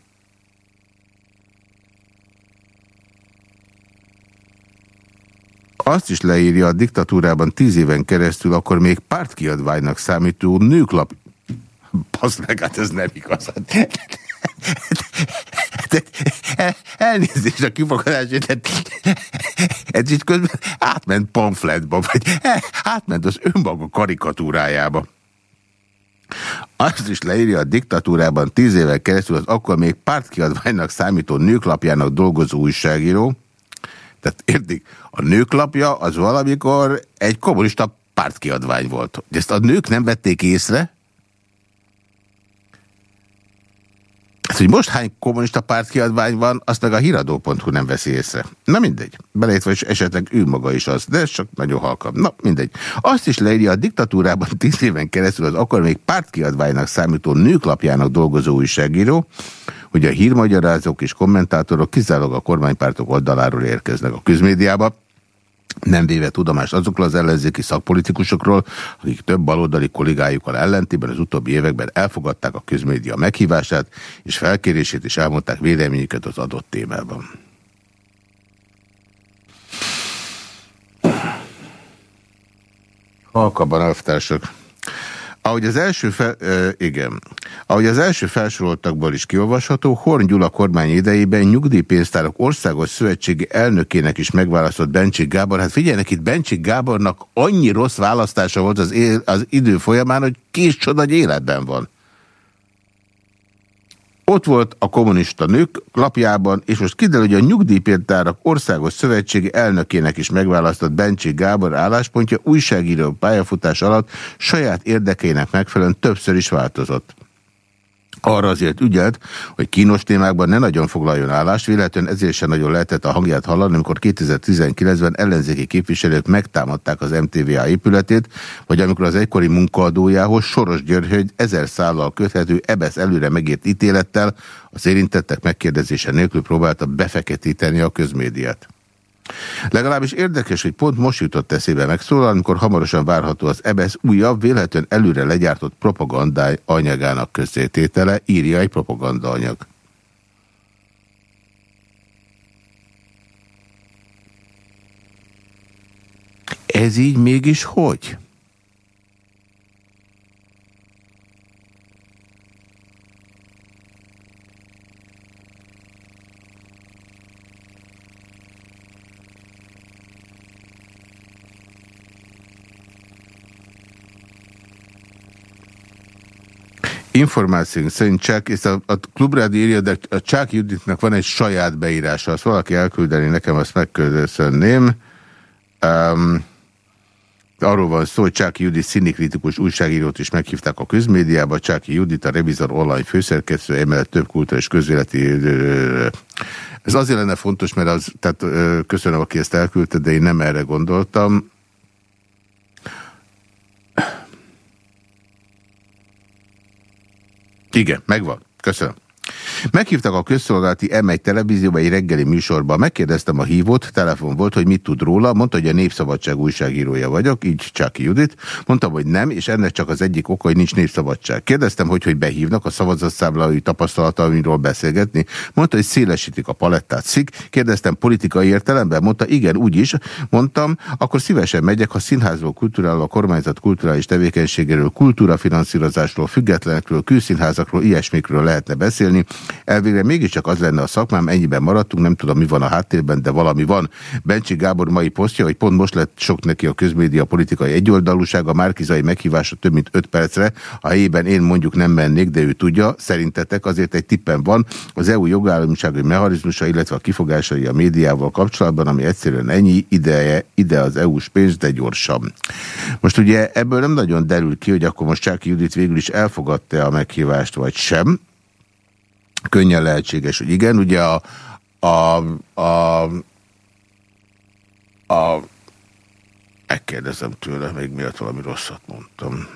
Azt is leírja a diktatúrában tíz éven keresztül, akkor még pártkiadványnak számító nőklap... Basz meg, hát ez nem igaz. Elnézést a kifogadásért, ez így közben átment pamfletba, vagy átment az önmaga karikatúrájába. Azt is leírja a diktatúrában tíz évvel keresztül az akkor még pártkiadványnak számító nőklapjának dolgozó újságíró, tehát értik, a nőklapja az valamikor egy kommunista pártkiadvány volt. Ezt a nők nem vették észre, Hát, hogy most hány kommunista pártkiadvány van, azt meg a híradó.hu nem veszi észre. Na mindegy. Beleértve, hogy esetleg ő maga is az, de ez csak nagyon halkam. Na mindegy. Azt is leírja a diktatúrában tíz éven keresztül az akkor még pártkiadványnak számító nőklapjának dolgozó újságíró, hogy a hírmagyarázók és kommentátorok kizárólag a kormánypártok oldaláról érkeznek a közmédiába, nem véve tudomást azokról az ellenzéki szakpolitikusokról, akik több baloldali kollégájukkal ellentében az utóbbi években elfogadták a közmédia meghívását és felkérését és elmondták véleményüket az adott témában. Halkabban elvtársak. Ahogy az első fel, uh, igen. Ahogy az első felsoroltakból is kiolvasható, Horn Gyula kormány idejében nyugdíjpénztárok országos szövetségi elnökének is megválasztott Bencsik Gábor. Hát figyeljenek, itt Bencsik Gábornak annyi rossz választása volt az, él, az idő folyamán, hogy kis csoda, életben van. Ott volt a kommunista nők lapjában, és most kiderül, hogy a nyugdíjpéntárak országos szövetségi elnökének is megválasztott Bencsik Gábor álláspontja újságíró pályafutás alatt saját érdekeinek megfelelően többször is változott arra azért ügyelt, hogy kínos témákban ne nagyon foglaljon állást, véletlenül ezért sem nagyon lehetett a hangját hallani, amikor 2019-ben ellenzéki képviselők megtámadták az MTVA épületét, vagy amikor az egykori munkaadójához Soros György ezer szállal köthető ebesz előre megért ítélettel az érintettek megkérdezése nélkül próbálta befeketíteni a közmédiát. Legalábbis érdekes, hogy pont most jutott eszébe megszólal, amikor hamarosan várható az EBSZ újabb, véletlenül előre legyártott propagandáj anyagának közzététele, írja egy propagandaanyag. Ez így mégis hogy? Információnk szerint csak, és a, a klubrádi írja, de a Csák Juditnak van egy saját beírása, azt valaki elküldeni nekem, azt megköszönném. Um, arról van szó, hogy Csáki Judit színikritikus újságírót is meghívták a közmédiába. Csáki Judit a Revizor online főszerkesztő, emellett több kultúra és közéleti... Ez azért lenne fontos, mert az, tehát köszönöm, aki ezt elküldte, de én nem erre gondoltam. Igen, megvan. Köszönöm. Meghívtak a közszolgálati M1 televízióba egy reggeli műsorba. Megkérdeztem a hívót, telefon volt, hogy mit tud róla. Mondta, hogy a Népszabadság újságírója vagyok, így Csáki Judit. Mondtam, hogy nem, és ennek csak az egyik oka, hogy nincs Népszabadság. Kérdeztem, hogy hogy behívnak a szavazatszámlai tapasztalata, amiről beszélgetni. Mondta, hogy szélesítik a palettát szik. Kérdeztem politikai értelemben, mondta, igen, úgy is. Mondtam, akkor szívesen megyek, ha színházról, kultúráló, a kormányzat kulturális tevékenységéről, kultúrafinanszírozásról, függetlenekről, külszínházakról, ilyesmikről lehetne beszélni. Elvégre mégiscsak az lenne a szakmám, ennyiben maradtunk, nem tudom, mi van a háttérben, de valami van. Bencsi Gábor mai posztja, hogy pont most lett sok neki a közmédia politikai egyoldalúsága, Márkizai meghívása több mint 5 percre, a helyében én mondjuk nem mennék, de ő tudja, szerintetek azért egy tippen van, az EU jogállamisági mechanizmusa, illetve a kifogásai a médiával kapcsolatban, ami egyszerűen ennyi ideje, ide az EU-s pénz, de gyorsan. Most ugye ebből nem nagyon derül ki, hogy akkor most Csáki Judit végül is elfogadta a meghívást, vagy sem könnyen lehetséges, hogy igen. Ugye a, a, a, a megkérdezem tőle, még miatt valami rosszat mondtam.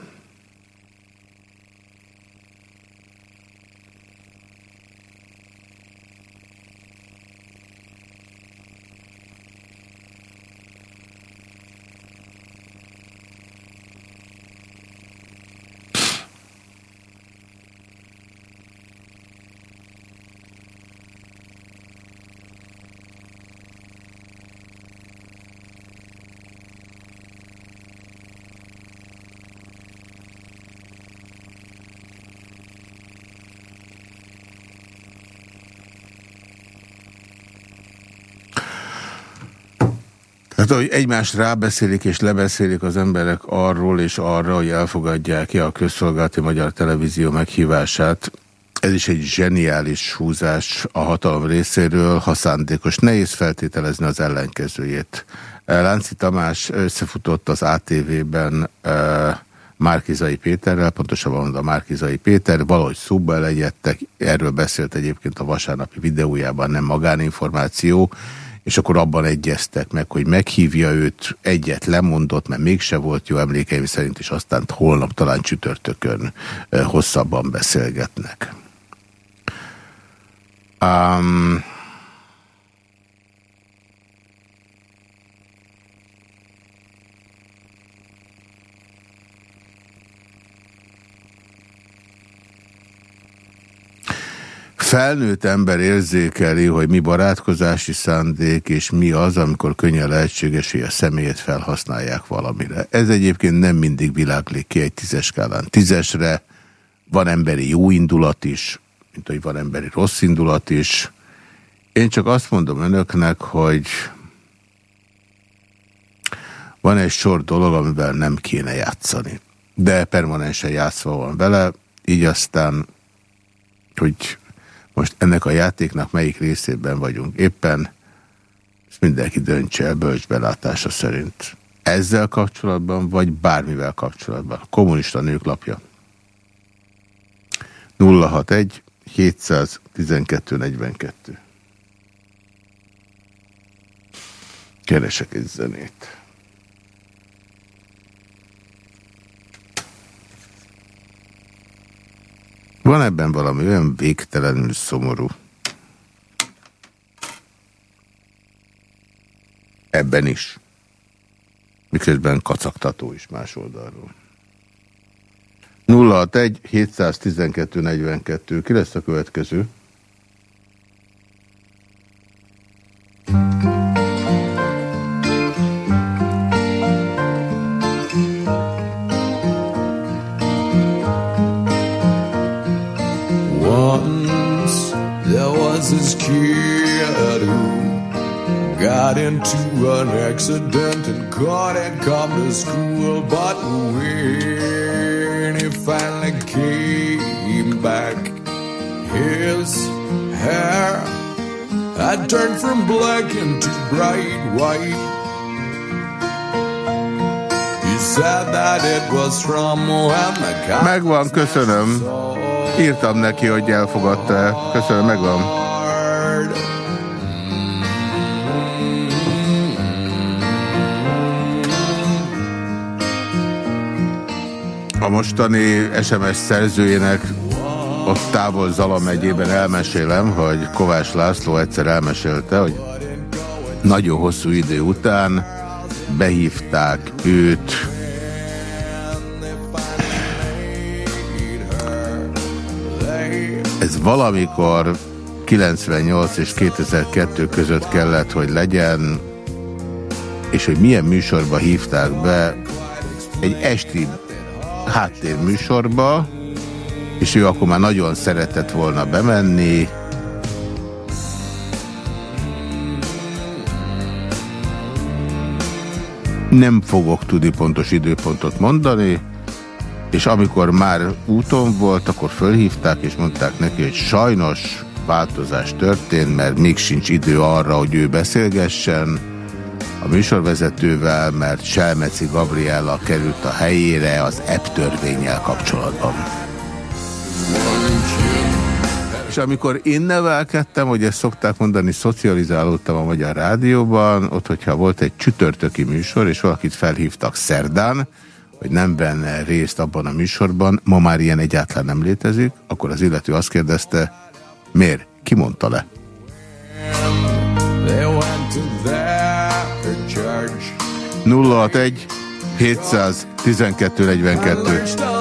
Tehát, hogy egymást rábeszélik és lebeszélik az emberek arról és arra, hogy elfogadják ki a közszolgálati magyar televízió meghívását, ez is egy zseniális húzás a hatalom részéről, ha szándékos. Nehéz feltételezni az ellenkezőjét. Lánci Tamás összefutott az ATV-ben Márkizai Péterrel, pontosabban mondva Márkizai Péter, valahogy szóba legyettek, erről beszélt egyébként a vasárnapi videójában, nem magáninformáció, és akkor abban egyeztek meg, hogy meghívja őt, egyet lemondott, mert mégse volt jó emlékeim szerint, és aztán holnap talán csütörtökön hosszabban beszélgetnek. Um, felnőtt ember érzékeli, hogy mi barátkozási szándék, és mi az, amikor könnyen lehetséges, hogy a személyet felhasználják valamire. Ez egyébként nem mindig világlik ki egy tízes skálán. Tízesre van emberi jó indulat is, mint hogy van emberi rossz indulat is. Én csak azt mondom önöknek, hogy van egy sor dolog, amivel nem kéne játszani. De permanensen játszva van vele, így aztán, hogy most ennek a játéknak melyik részében vagyunk éppen, ezt mindenki döntse el bölcs belátása szerint. Ezzel kapcsolatban, vagy bármivel kapcsolatban. Kommunista nők lapja. 061 712 42. Keresek egy zenét. Van ebben valami olyan végtelenül szomorú. Ebben is. Miközben kacagtató is más oldalról. 061 712 42. Ki lesz a következő? Once kid who got into an accident and couldn't come to school. But when he finally came back, his hair had turned from black into bright white. He said that it was from when the Megvan, köszönöm. Írtam neki, hogy elfogadta. Köszönöm, megvan. A mostani SMS szerzőjének ott távol Zala megyében elmesélem, hogy Kovács László egyszer elmesélte, hogy nagyon hosszú idő után behívták őt. Ez valamikor 98 és 2002 között kellett, hogy legyen, és hogy milyen műsorba hívták be, egy esti háttérműsorba, és ő akkor már nagyon szeretett volna bemenni, nem fogok tudni pontos időpontot mondani, és amikor már úton volt, akkor fölhívták, és mondták neki, hogy sajnos változás történt, mert még sincs idő arra, hogy ő beszélgessen a műsorvezetővel, mert Selmeci Gabriella került a helyére az EP törvényel kapcsolatban. És amikor én nevelkedtem, hogy ezt szokták mondani, szocializálódtam a Magyar Rádióban, ott, hogyha volt egy csütörtöki műsor, és valakit felhívtak szerdán, hogy nem venne részt abban a műsorban, ma már ilyen egyáltalán nem létezik, akkor az illető azt kérdezte, miért? Ki mondta le? They went to 061 712 42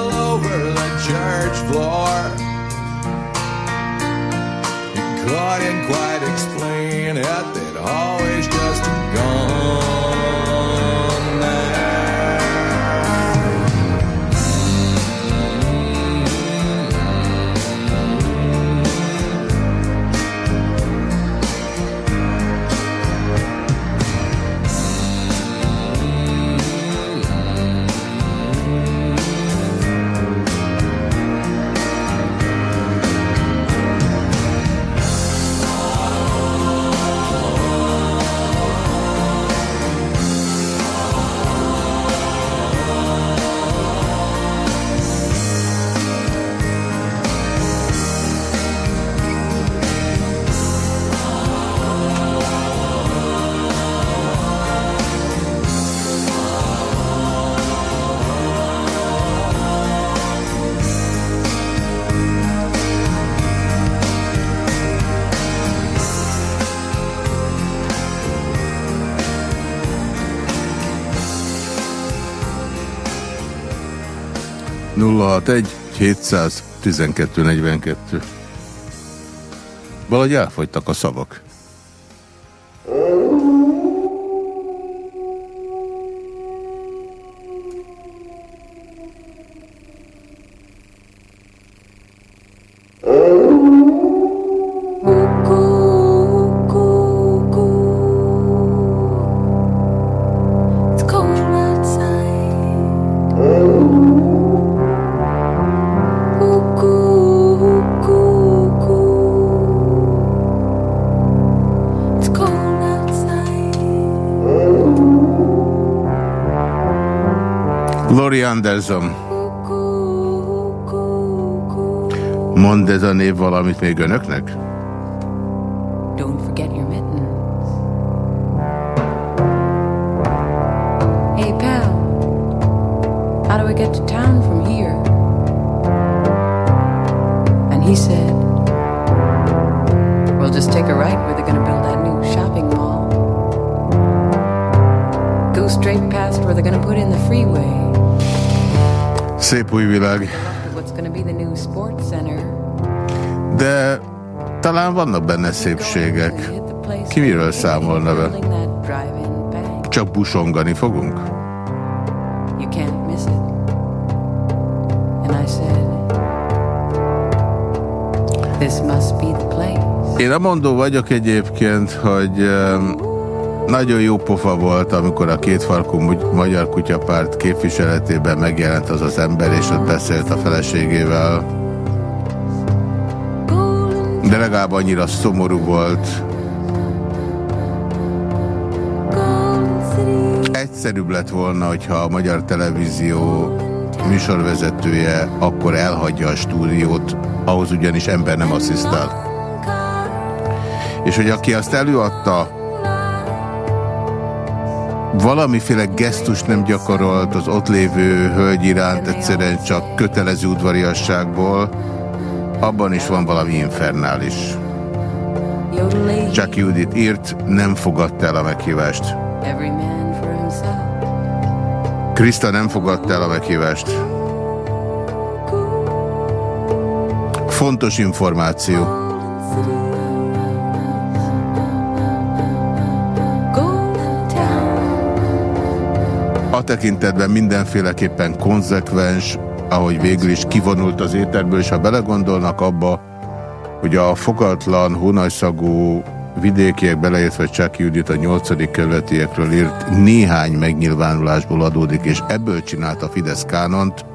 061 712 42. Valahogy elfogytak a szavak. Anderson. Mond ez a név valamit még önöknek? Szép új világ. De talán vannak benne szépségek. Ki miről számolna be? Csak busongani fogunk? Én a mondó vagyok egyébként, hogy em, nagyon jó pofa volt, amikor a kétfarkú Magyar Kutyapárt képviseletében megjelent az az ember, és ott beszélt a feleségével. De legalább annyira szomorú volt. Egyszerűbb lett volna, hogyha a Magyar Televízió műsorvezetője akkor elhagyja a stúdiót, ahhoz ugyanis ember nem asszisztál. És hogy aki azt előadta, valamiféle gesztus nem gyakorolt az ott lévő hölgy iránt, egyszerűen csak kötelező udvariasságból, abban is van valami infernális. Csak Judit írt, nem fogadta el a meghívást. Krista nem fogadta el a meghívást. Fontos információ. Tekintetben mindenféleképpen konzekvens, ahogy végül is kivonult az éterből, és ha belegondolnak abba, hogy a fogatlan, hunajszagú vidékiek beleértve csak Judit a nyolcadik kerületiekről írt néhány megnyilvánulásból adódik, és ebből csinált a Fidesz kánont.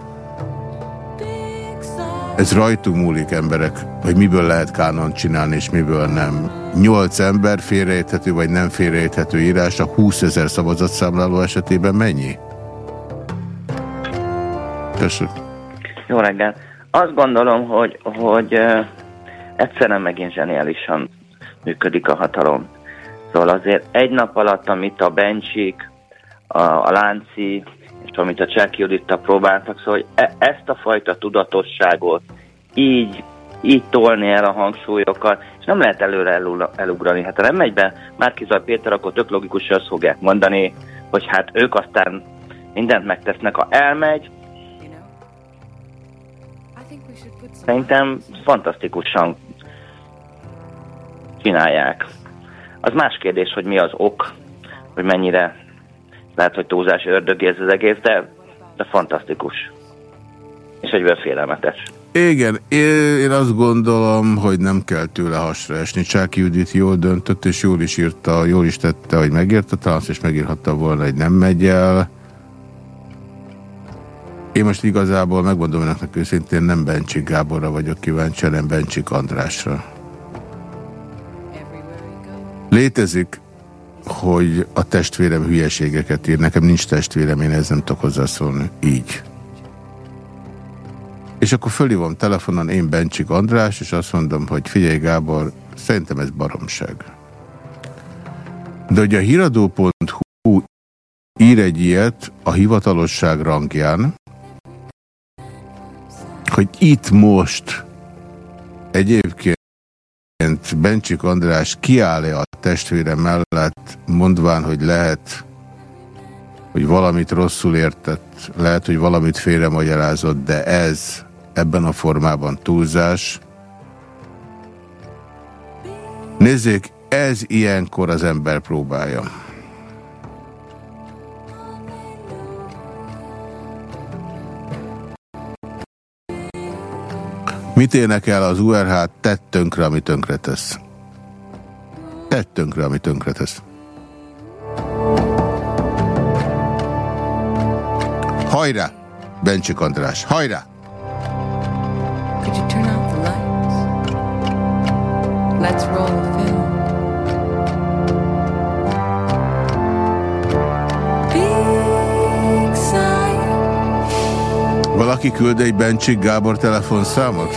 Ez rajtunk múlik emberek, hogy miből lehet kánont csinálni, és miből nem. Nyolc ember félreérthető vagy nem félreérthető írása 20 ezer szavazatszámláló esetében mennyi? Köszönöm. Jó reggel. Azt gondolom, hogy, hogy uh, egyszerűen megint zseniálisan működik a hatalom. Szóval azért egy nap alatt, amit a Bencsik, a, a Lánci, és amit a Csáki Juditta próbáltak, szóval hogy e, ezt a fajta tudatosságot így, így tolni el a hangsúlyokat, és nem lehet előre elugrani. Hát ha nem megy be Márkizaj Péter, akkor tök logikus, azt fogják mondani, hogy hát ők aztán mindent megtesznek, ha elmegy, Szerintem fantasztikusan csinálják. Az más kérdés, hogy mi az ok, hogy mennyire lehet, hogy túlzás ördögi ez az egész, de, de fantasztikus. És egyből félelmetes. Igen, én azt gondolom, hogy nem kell tőle hasra esni. Csáki Judit jól döntött, és jól is írta, jól is tette, hogy megérte, talán is megírhatta volna, hogy nem megy el. Én most igazából megmondom önöknek őszintén, nem Bencsik Gáborra vagyok kíváncsi, hanem Bencsik Andrásra. Létezik, hogy a testvérem hülyeségeket ír. Nekem nincs testvérem, én ezzel nem tudok hozzászólni. Így. És akkor fölhívom telefonon én Bencsik András, és azt mondom, hogy figyelj Gábor, szerintem ez baromság. De hogy a híradó.hu ír egy ilyet a hivatalosság rangján, hogy itt most egyébként Bencsik András kiáll-e a testvére mellett, mondván, hogy lehet hogy valamit rosszul értett, lehet, hogy valamit félremagyarázott, de ez ebben a formában túlzás. Nézzék, ez ilyenkor az ember próbálja. Mit énekel az URH? Tett tönkre, ami tönkre tesz. Tett tönkre, ami tönkre tesz. Hajrá! Bencsik András, hajrá! Could you turn off the lights? Let's roll the film. Big sigh. Valaki küld egy Bencsik Gábor telefonszámot?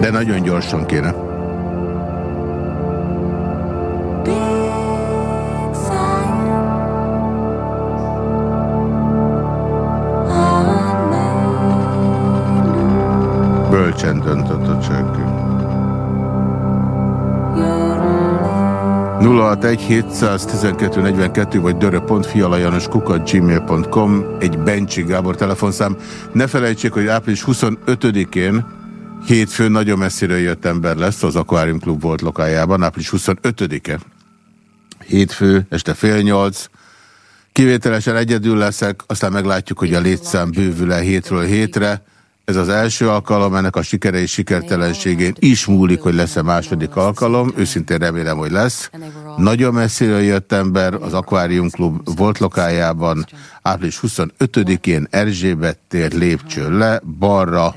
De nagyon gyorsan kéne. 061 712 42 vagy dörö.fialajanos kukat gmail.com egy Bencsi Gábor telefonszám. Ne felejtsék, hogy április 25-én hétfőn nagyon messziről jött ember lesz az Aquarium Club volt lokájában, április 25-e. Hétfő, este fél nyolc. Kivételesen egyedül leszek, aztán meglátjuk, hogy a létszám bővül-e hétről hétre. Ez az első alkalom, ennek a sikere és sikertelenségén is múlik, hogy lesz-e második alkalom. Őszintén remélem, hogy lesz. Nagyon messziről jött ember az Aquarium Club volt lokájában április 25-én Erzsébet tér lépcső le, balra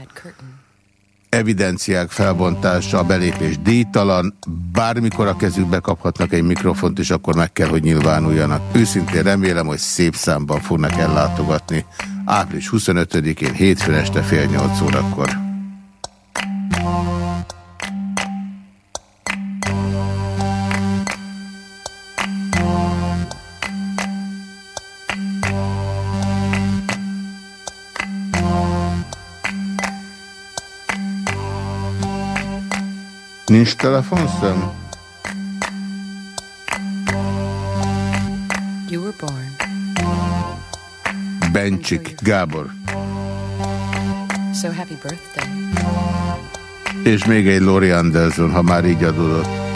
evidenciák felbontása, a belépés díjtalan, bármikor a kezükbe kaphatnak egy mikrofont, és akkor meg kell, hogy nyilvánuljanak. Őszintén remélem, hogy szép számban fognak ellátogatni. Április 25-én, hétfőn este fél nyolc órakor. Nincs telefonszám? You were born. Bencsik Gábor. So happy birthday. És még egy Lori Anderson, ha már így adódott.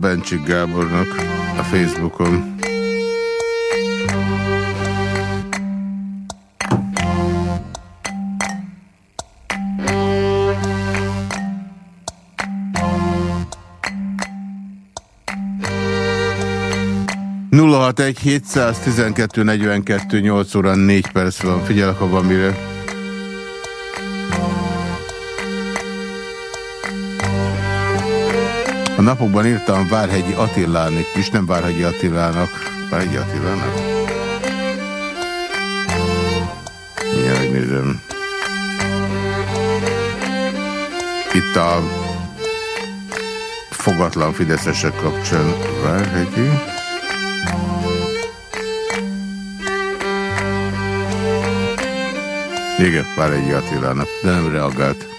Írtam Bencsik Gábornak a Facebookon. Egy 712 42 8 óra 4 perc van. Figyelek, ha van mire. A napokban írtam Várhegyi Attilának, és nem Várhegyi Attilának, Várhegyi Attilának. Mindjárt megnézem. Itt a fogatlan fideszesek kapcsán Várhegyi. Igen, Várhegyi Attilának, de nem reagált.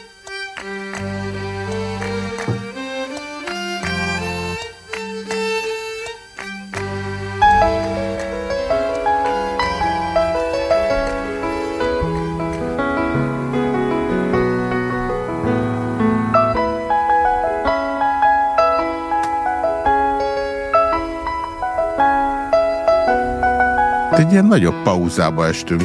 Nagyobb pauzába estünk.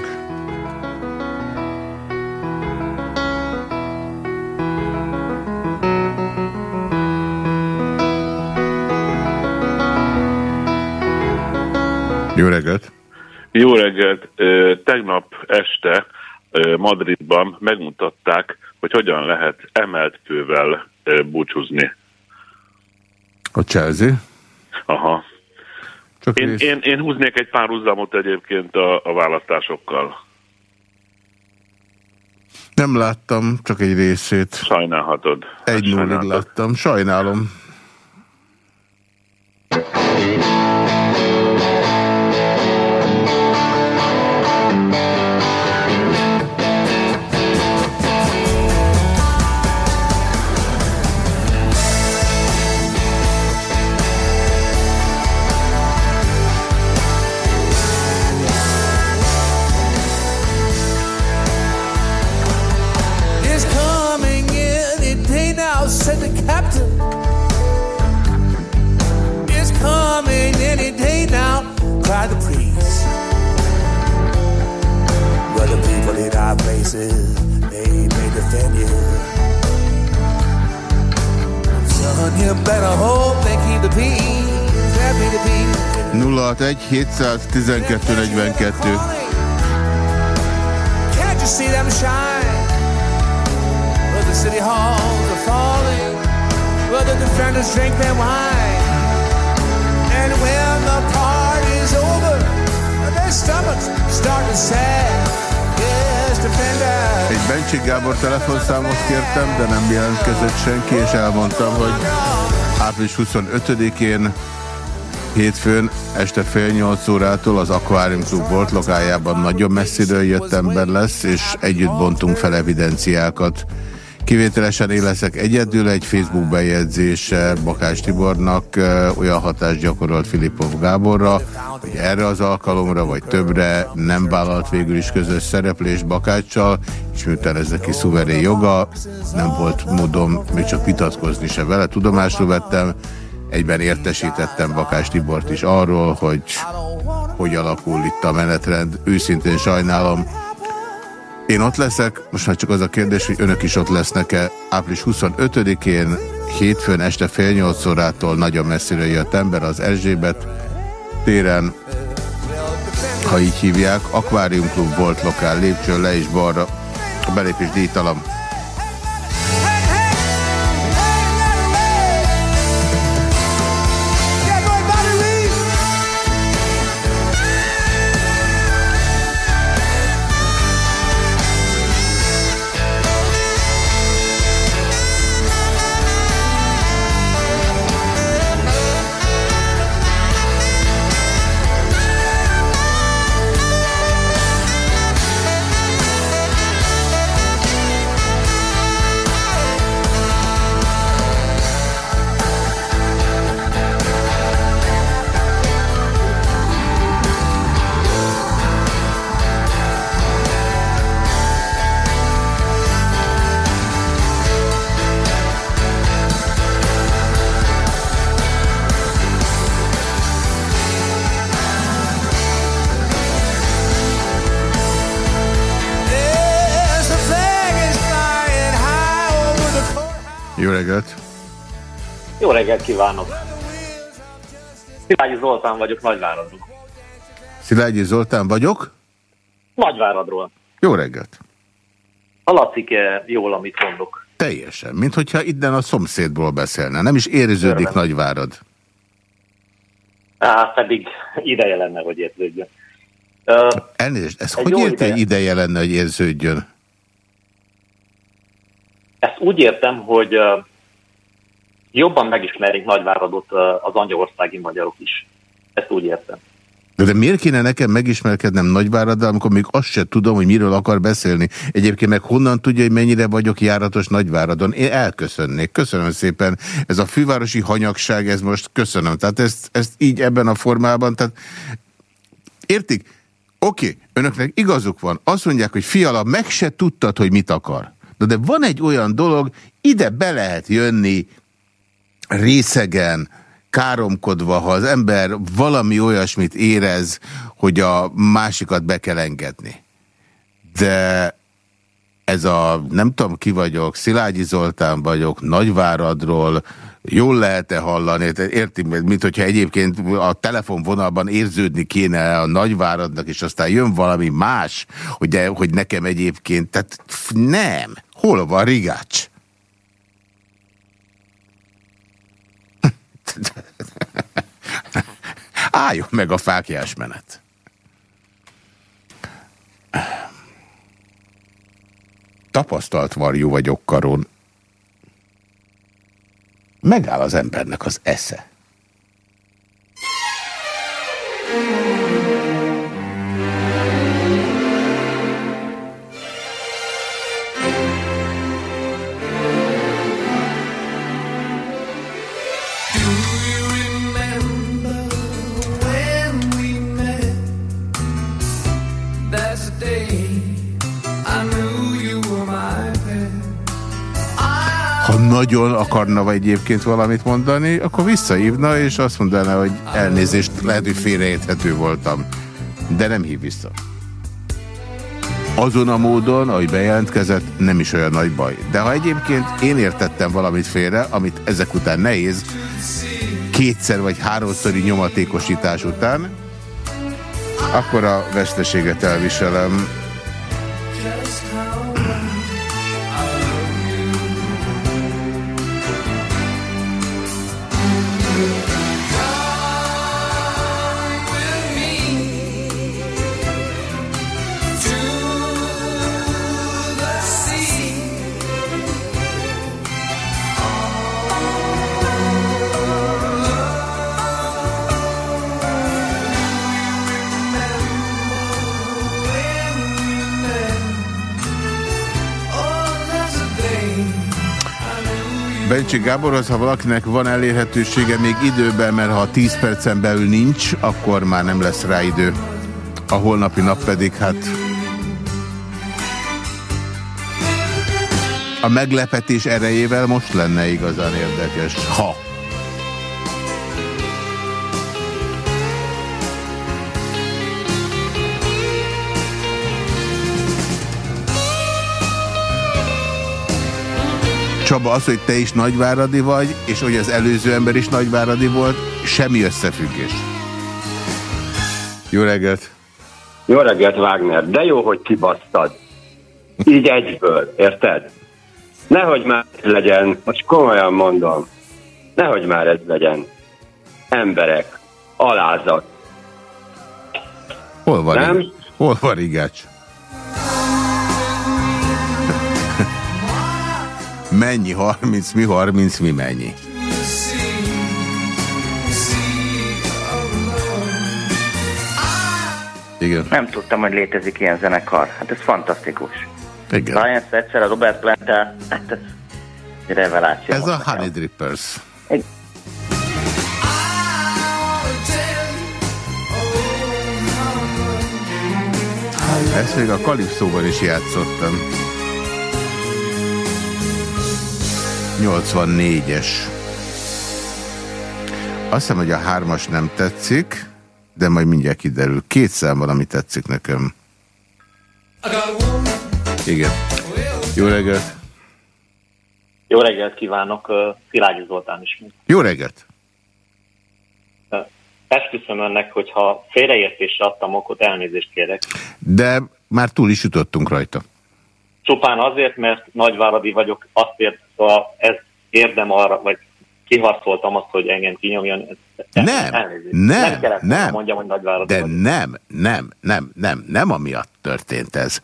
Jó reggelt! Jó reggelt! Tegnap este Madridban megmutatták, hogy hogyan lehet emelt fővel búcsúzni. A Chelsea? Aha. Csak Én, rész. én, én húznék egy párhuzamot egyébként a, a választásokkal. Nem láttam, csak egy részét. Sajnálhatod. Egy nullig láttam. Sajnálom. is the people in our places, they may defend you. Son, you better hope they keep the peace, be. 061 712 42. Can't you see them shine? But the city halls are falling. The defenders drink their wine. And when the party's over, their stomachs start to sag. Egy Bencsik Gábor telefonszámot kértem, de nem jelentkezett senki, és elmondtam, hogy április 25-én hétfőn este fél nyolc órától az Aquarium Club volt lokájában nagyon messziről jött ember lesz, és együtt bontunk fel evidenciákat. Kivételesen én leszek egyedül, egy Facebook bejegyzése Bakás Tibornak olyan hatást gyakorolt Filipov Gáborra, hogy erre az alkalomra, vagy többre nem vállalt végül is közös szereplés Bakáccsal, és miután ez neki szuverén joga, nem volt módom még csak vitatkozni se vele, tudomásul vettem, egyben értesítettem Bakás Tibort is arról, hogy hogy alakul itt a menetrend. Őszintén sajnálom, én ott leszek, most már csak az a kérdés, hogy önök is ott lesznek-e április 25-én, hétfőn este fél nyolc órától nagyon messziről jött ember az Erzsébet téren, ha így hívják, Aquarium Club volt lokál, lépcső le és balra, a belépés díjtalan. Reggelt kívánok! Szilágyi Zoltán vagyok Nagyváradról. Szilágyi Zoltán vagyok. Nagyváradról. Jó reggelt! Hallatszik-e jól, amit mondok? Teljesen, mint hogyha innen a szomszédból beszélne. Nem is érződik Öröm. Nagyvárad. Á, pedig ideje lenne, hogy érződjön. Ö, Elnézést, ez hogy érte ideje. ideje lenne, hogy érződjön? ezt úgy értem, hogy ö, jobban megismerik Nagyváradot az angyalországi magyarok is. Ezt úgy értem. De, de miért kéne nekem megismerkednem Nagyváraddal, amikor még azt se tudom, hogy miről akar beszélni? Egyébként meg honnan tudja, hogy mennyire vagyok járatos Nagyváradon? Én elköszönnék. Köszönöm szépen. Ez a fővárosi hanyagság, ez most köszönöm. Tehát ezt, ezt így ebben a formában, tehát értik? Oké, okay, önöknek igazuk van. Azt mondják, hogy fiala, meg se tudtad, hogy mit akar. De, de van egy olyan dolog, ide be lehet jönni részegen, káromkodva, ha az ember valami olyasmit érez, hogy a másikat be kell engedni. De ez a, nem tudom ki vagyok, Szilágyi Zoltán vagyok, Nagyváradról, jól lehet-e hallani, érti, mint hogyha egyébként a telefonvonalban érződni kéne a Nagyváradnak, és aztán jön valami más, hogy, de, hogy nekem egyébként, tehát nem. Hol van Rigács? Álljon meg a fákjás menet. Tapasztalt varjú vagyok karon. Megáll az embernek az esze. when nagyon akarna egyébként valamit mondani, akkor visszahívna, és azt mondaná, hogy elnézést, lehet, hogy félreérthető voltam. De nem hív vissza. Azon a módon, ahogy bejelentkezett, nem is olyan nagy baj. De ha egyébként én értettem valamit félre, amit ezek után nehéz, kétszer vagy háromszori nyomatékosítás után, akkor a veszteséget elviselem. Bencsi Gáborhoz, ha valakinek van elérhetősége még időben, mert ha 10 percen belül nincs, akkor már nem lesz rá idő. A holnapi nap pedig hát... A meglepetés erejével most lenne igazán érdekes. Ha. Csaba, az, hogy te is nagyváradi vagy, és hogy az előző ember is nagyváradi volt, semmi összefüggés. Jó reggelt! Jó reggelt, Wagner. De jó, hogy kibasztad. Így egyből, érted? Nehogy már ez legyen, most komolyan mondom. Nehogy már ez legyen. Emberek, alázat. Hol van, Nem? Hol van Rigács? Mennyi 30, mi 30, mi mennyi? Igen. Nem tudtam, hogy létezik ilyen zenekar. Hát ez fantasztikus. Igen. Ryan Setzer, a Robert plant hát ez egy reveláció. Ez a Honey Drippers. Ezt még a Kalipszóban is játszottam. 84-es. Azt hiszem, hogy a hármas nem tetszik, de majd mindjárt kiderül. Két szám van, ami tetszik nekem. Igen. Jó reggelt! Jó reggelt kívánok, Szilágyi Zoltán ismét. Jó reggelt! Esküszöm önnek, hogyha félreértésre adtam okot, elnézést kérek. De már túl is jutottunk rajta. Csupán azért, mert nagyváradi vagyok, azt ért, szóval ez érdem arra, vagy kiharcoltam azt, hogy engem kinyomjon. Nem, Elnézést. nem, nem kellett nem. volna mondjam, hogy nagyváradi De nem, nem, nem, nem, nem amiatt történt ez.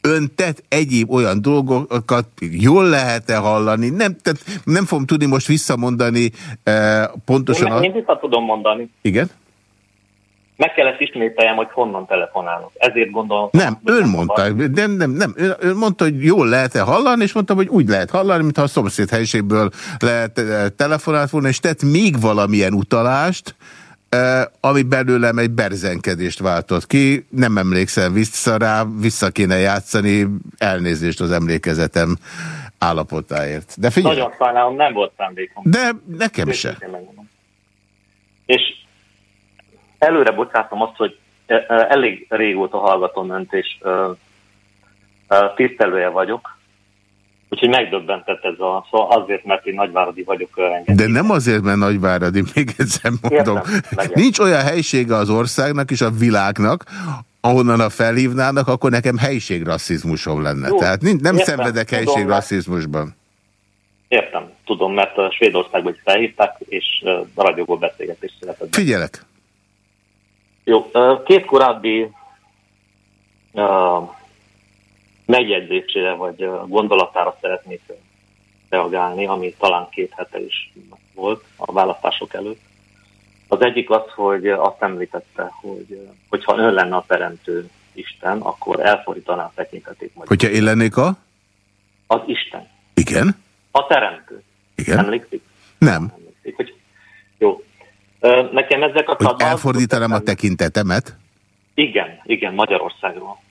Ön tett egyéb olyan dolgokat, jól lehet-e hallani, nem, tehát nem fogom tudni most visszamondani eh, pontosan. Én, A... én vissza tudom mondani. Igen? Meg kellett ismételjem, hogy honnan telefonálok. Ezért gondolom. Nem, ön mondta, nem, nem, nem, ön, mondta, hogy jól lehet-e hallani, és mondtam, hogy úgy lehet hallani, mintha a szomszéd helyiségből lehet eh, telefonált volna, és tett még valamilyen utalást, eh, ami belőlem egy berzenkedést váltott ki. Nem emlékszem vissza rá, vissza kéne játszani, elnézést az emlékezetem állapotáért. De figyelj, Nagyon sajnálom, nem volt szándékom. de nekem se. Őszintén megmondom. És előre bocsátom azt, hogy elég régóta hallgatom önt, és tisztelője vagyok. Úgyhogy megdöbbentett ez a... Szóval azért, mert én nagyváradi vagyok. Engem. De nem azért, mert Nagyváradi, még egyszer mondom. Értem, legyen. Nincs olyan helysége az országnak és a világnak, ahonnan a felhívnának, akkor nekem helyiségrasszizmusom lenne. Jó, Tehát nem értem, szenvedek helyiségrasszizmusban. Értem, tudom, mert uh, Svédországban is felhívták, és ragyogó beszélgetést született. Figyelek. Jó, két korábbi uh, megjegyzésére vagy gondolatára szeretnék reagálni, ami talán két hete is volt a választások előtt. Az egyik az, hogy azt említette, hogy hogyha ön lenne a teremtő Isten, akkor elfordítaná a tekintetét majd. Hogyha én lennék a? Az Isten. Igen? A teremtő. Igen? Emlékszik? Nem. Emlékszik, hogy jó. Nekem ezzel Hogy kapcsolatban... az- elfordítanám a tekintetemet? Igen, igen, Magyarországról.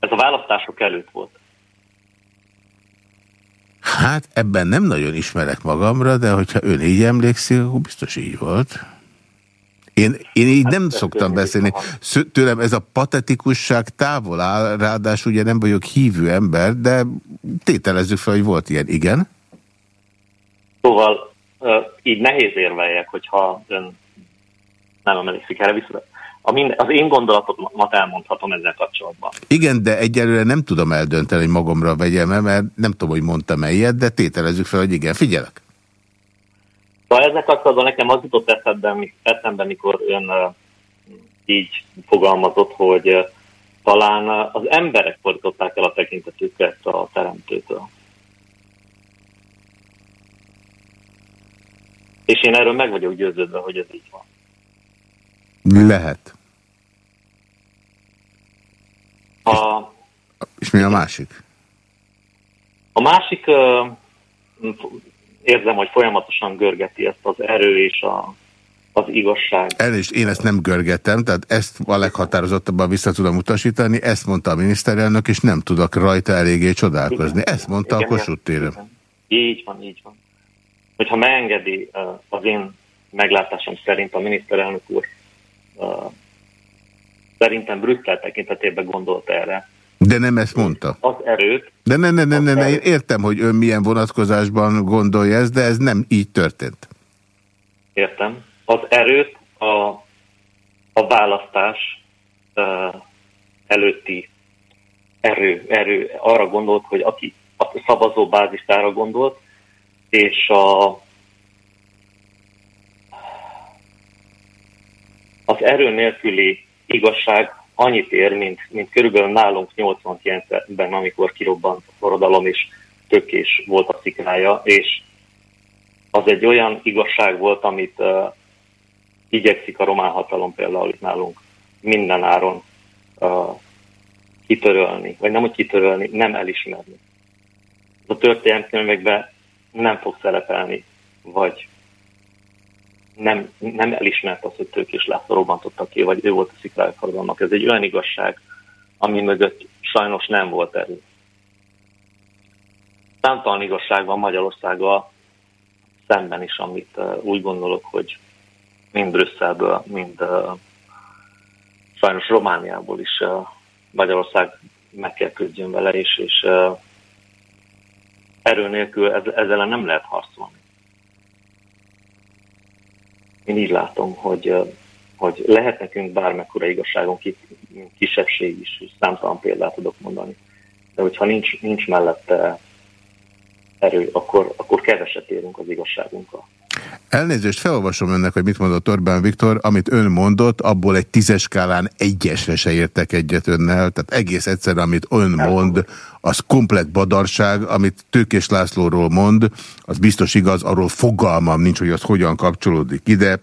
Ez a választások előtt volt. Hát ebben nem nagyon ismerek magamra, de hogyha ön így emlékszik, akkor biztos így volt. Én, én így nem szoktam beszélni. Tőlem ez a patetikusság távol áll, ráadásul ugye nem vagyok hívő ember, de tételezzük fel, hogy volt ilyen. Igen? Szóval így nehéz érveljek, hogyha ön nem emlékszik erre vissza. A minden, az én gondolatomat elmondhatom ezzel kapcsolatban. Igen, de egyelőre nem tudom eldönteni, hogy magamra vegyem -e, mert nem tudom, hogy mondtam-e ilyet, de tételezzük fel, hogy igen, figyelek. Szóval ezzel kapcsolatban nekem az jutott eszembe, eszembe mikor ön ö, így fogalmazott, hogy ö, talán az emberek fordították el a tekintetüket a teremtőtől. És én erről meg vagyok győződve, hogy ez így van. Lehet. A, És mi a másik? a másik, érzem, hogy folyamatosan görgeti ezt az erő és a, az igazság. Elnézést, én ezt nem görgetem, tehát ezt a leghatározottabban vissza tudom utasítani, ezt mondta a miniszterelnök, és nem tudok rajta eléggé csodálkozni. Ezt mondta a Igen, Kossuth téren. Így van, így van. Hogyha megengedi az én meglátásom szerint a miniszterelnök úr szerintem Brüsszel tekintetében gondolt erre. De nem ezt mondta. Az erőt, De ne, ne, ne, ne, ne, én értem, hogy ön milyen vonatkozásban gondolja ezt, de ez nem így történt. értem, az erőt a, a választás előtti erő, erő arra gondolt, hogy aki a szavazó bázistára gondolt, és a, az erő nélküli igazság annyit ér, mint, mint körülbelül nálunk 89-ben, amikor kirobbant a forradalom, és tökés volt a szikrája, és az egy olyan igazság volt, amit uh, igyekszik a román hatalom például itt nálunk minden áron uh, kitörölni, vagy nem úgy kitörölni, nem elismerni. A történelemkönyvekben nem fog szerepelni, vagy nem, nem elismert az, hogy Tőkés László robbantotta ki, vagy ő volt a szikrájforradalomnak. Ez egy olyan igazság, ami mögött sajnos nem volt erő. Számtalan igazság van Magyarországgal szemben is, amit uh, úgy gondolok, hogy mind Brüsszelből, mind uh, sajnos Romániából is uh, Magyarország meg kell küzdjön vele, és, és uh, erő nélkül ezzel nem lehet harcolni. Én így látom, hogy, hogy lehet nekünk bármekkora igazságon kisebbség is, és számtalan példát tudok mondani. De hogyha nincs, nincs mellette erő, akkor, akkor keveset érünk az igazságunkkal. Elnézést, felolvasom önnek, hogy mit mondott Orbán Viktor. Amit ön mondott, abból egy tízes skálán egyesre se értek egyet önnel. Tehát egész egyszer, amit ön mond, az komplet badarság. Amit Tőkés Lászlóról mond, az biztos igaz, arról fogalmam nincs, hogy az hogyan kapcsolódik ide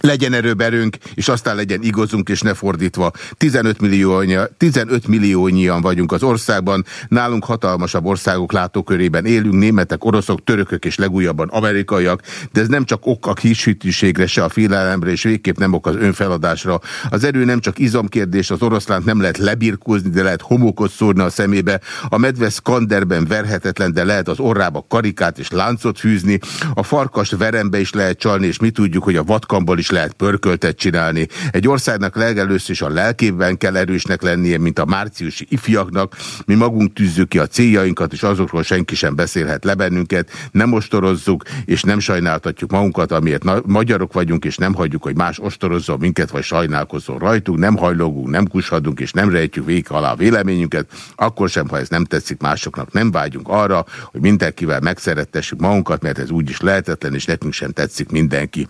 legyen erőberünk, és aztán legyen igazunk, és ne fordítva. 15, millió, 15 milliónyian vagyunk az országban, nálunk hatalmasabb országok látókörében élünk, németek, oroszok, törökök és legújabban amerikaiak, de ez nem csak ok a kisütűségre, se a félelemre, és végképp nem ok az önfeladásra. Az erő nem csak izomkérdés, az oroszlánt nem lehet lebirkózni, de lehet homokot szórni a szemébe. A medve skanderben verhetetlen, de lehet az orrába karikát és láncot fűzni. A farkast verembe is lehet csalni, és mi tudjuk, hogy a vatkamból is is lehet pörköltet csinálni. Egy országnak legelőször is a lelkében kell erősnek lennie, mint a márciusi ifjaknak. Mi magunk tűzzük ki a céljainkat, és azokról senki sem beszélhet le bennünket. Nem ostorozzuk, és nem sajnáltatjuk magunkat, amiért magyarok vagyunk, és nem hagyjuk, hogy más ostorozzon minket, vagy sajnálkozzon rajtunk. Nem hajlogunk, nem kushadunk, és nem rejtjük végig alá a véleményünket. Akkor sem, ha ez nem tetszik másoknak, nem vágyunk arra, hogy mindenkivel megszerettessük magunkat, mert ez úgyis lehetetlen, és nekünk sem tetszik mindenki.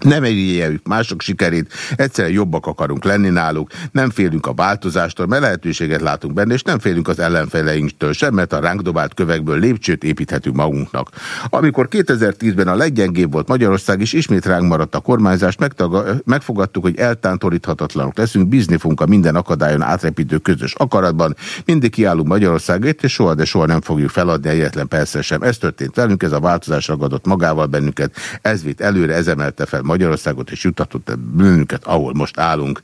Nem érjéljük mások sikerét, egyszerűen jobbak akarunk lenni náluk, nem félünk a változástól, mert lehetőséget látunk benne, és nem félünk az ellenfeleinktől sem, mert a ránk dobált kövekből lépcsőt építhetünk magunknak. Amikor 2010-ben a leggyengébb volt Magyarország, és ismét ránk maradt a kormányzást, megfogadtuk, hogy eltántoríthatatlanok leszünk, bízni fogunk a minden akadályon átrepítő közös akaratban, mindig kiállunk Magyarországért, és soha, de soha nem fogjuk feladni egyetlen persze sem. Ez történt velünk, ez a változás ragadott magával bennünket, ez vitt előre, ez emelte fel Magyarországot, és jutatott bennünket, ahol most állunk,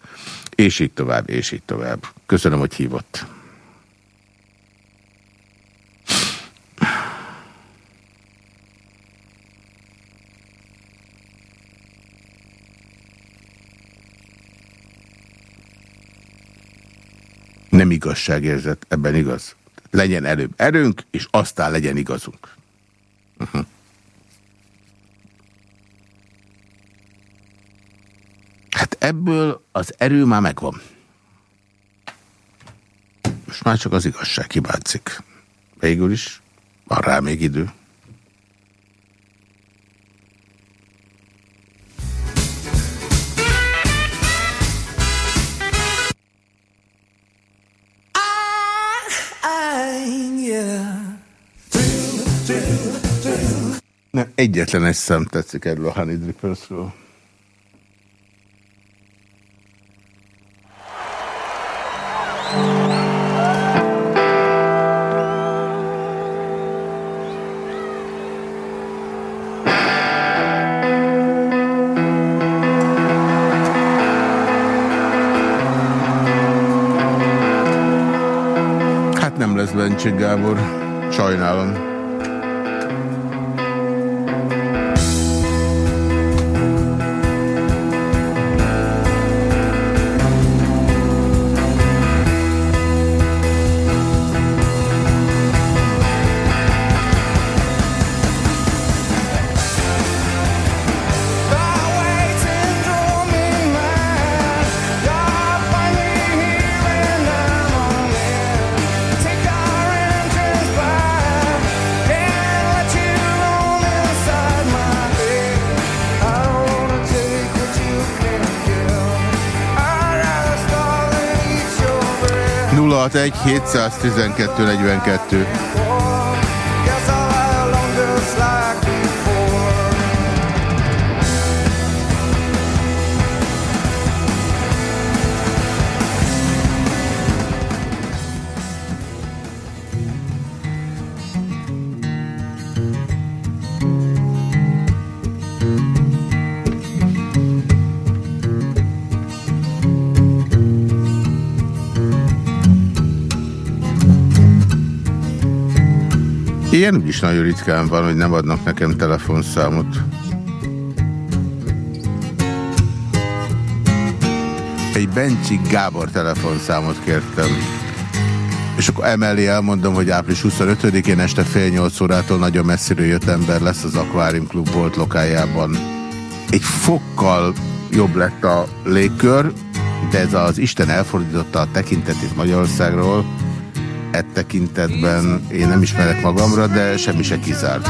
és így tovább, és így tovább. Köszönöm, hogy hívott. Nem igazságérzet, ebben igaz. Legyen előbb erőnk, és aztán legyen igazunk. Uh -huh. Hát ebből az erő már megvan. Most már csak az igazság hibátszik. Végül is van rá még idő. Nem, egyetlen egy szem tetszik erről a Honey Drippersről. Bencsik Gábor. Sajnálom. Egy 712 42. Ilyen úgyis nagyon ritkán van, hogy nem adnak nekem telefonszámot. Egy Bencsi Gábor telefonszámot kértem. És akkor emellé elmondom, hogy április 25-én este fél nyolc órától nagyon messziről jött ember lesz az Aquarium Club volt lokájában. Egy fokkal jobb lett a légkör, de ez az Isten elfordította a tekintetét Magyarországról, tekintetben én nem ismerek magamra, de semmi se kizárt.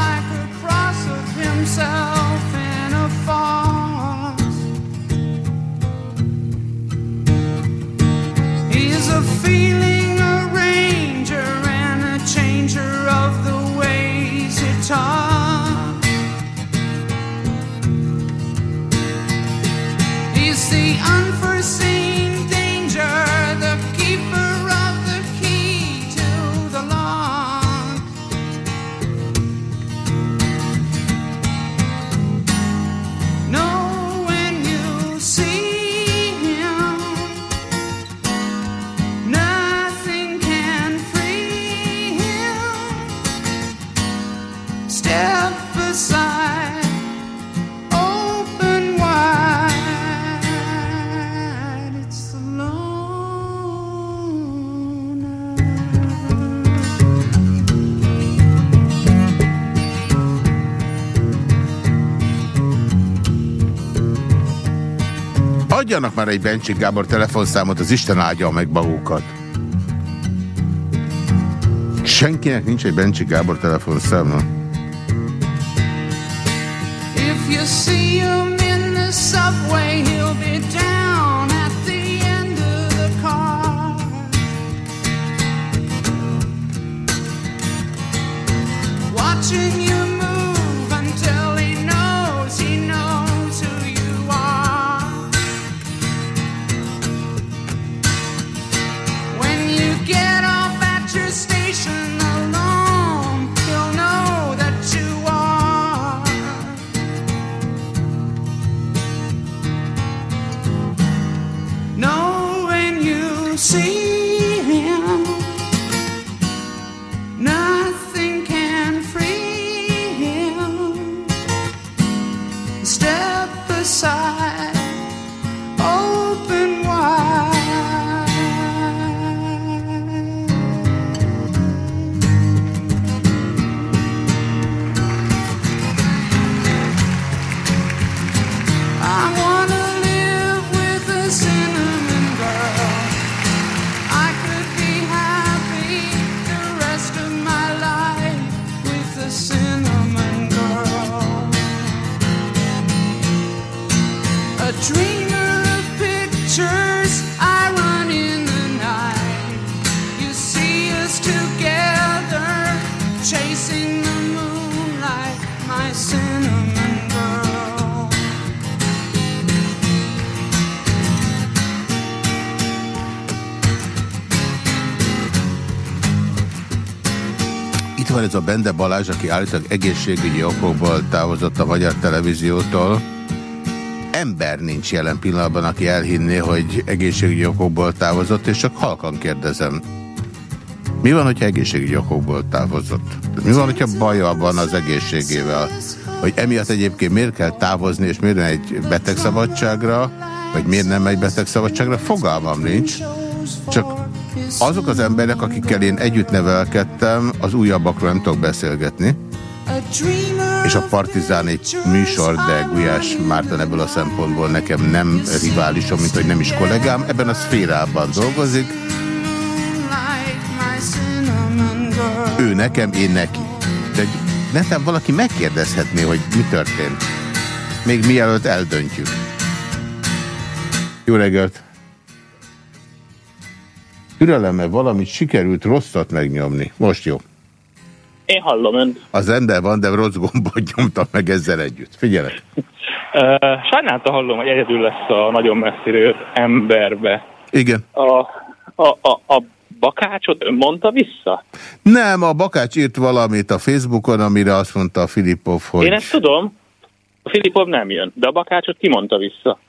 Adjanak már egy Bencsik Gábor telefonszámot, az Isten áldja meg magukat. Senkinek nincs egy Bencsik Gábor telefonszáma? Balázs, aki állítólag egészségügyi okokból távozott a magyar televíziótól. Ember nincs jelen pillanatban, aki elhinné, hogy egészségügyi okokból távozott, és csak halkan kérdezem. Mi van, hogyha egészségügyi okokból távozott? Mi van, hogyha baja van az egészségével? Hogy emiatt egyébként miért kell távozni, és miért egy betegszabadságra, vagy miért nem egy betegszabadságra? Fogalmam nincs. Azok az emberek, akikkel én együtt nevelkedtem, az újabbakról nem tudok beszélgetni. És a Partizán egy műsor, de Gulyás Márton ebből a szempontból nekem nem riválisom, mint hogy nem is kollégám. Ebben a szférában dolgozik. Ő nekem, én neki. De nekem valaki megkérdezhetné, hogy mi történt. Még mielőtt eldöntjük. Jó reggelt! Türelemmel valamit sikerült rosszat megnyomni. Most jó. Én hallom önt. Az ember van, de rossz gombot nyomtam meg ezzel együtt. Figyelek. Sajnálta hallom, hogy egyedül lesz a nagyon messzire jött emberbe. Igen. A, a, a, a bakácsot ön mondta vissza? Nem, a Bakács írt valamit a Facebookon, amire azt mondta a Filipov, hogy... Én ezt tudom. A Filipov nem jön, de a bakácsot ki mondta vissza?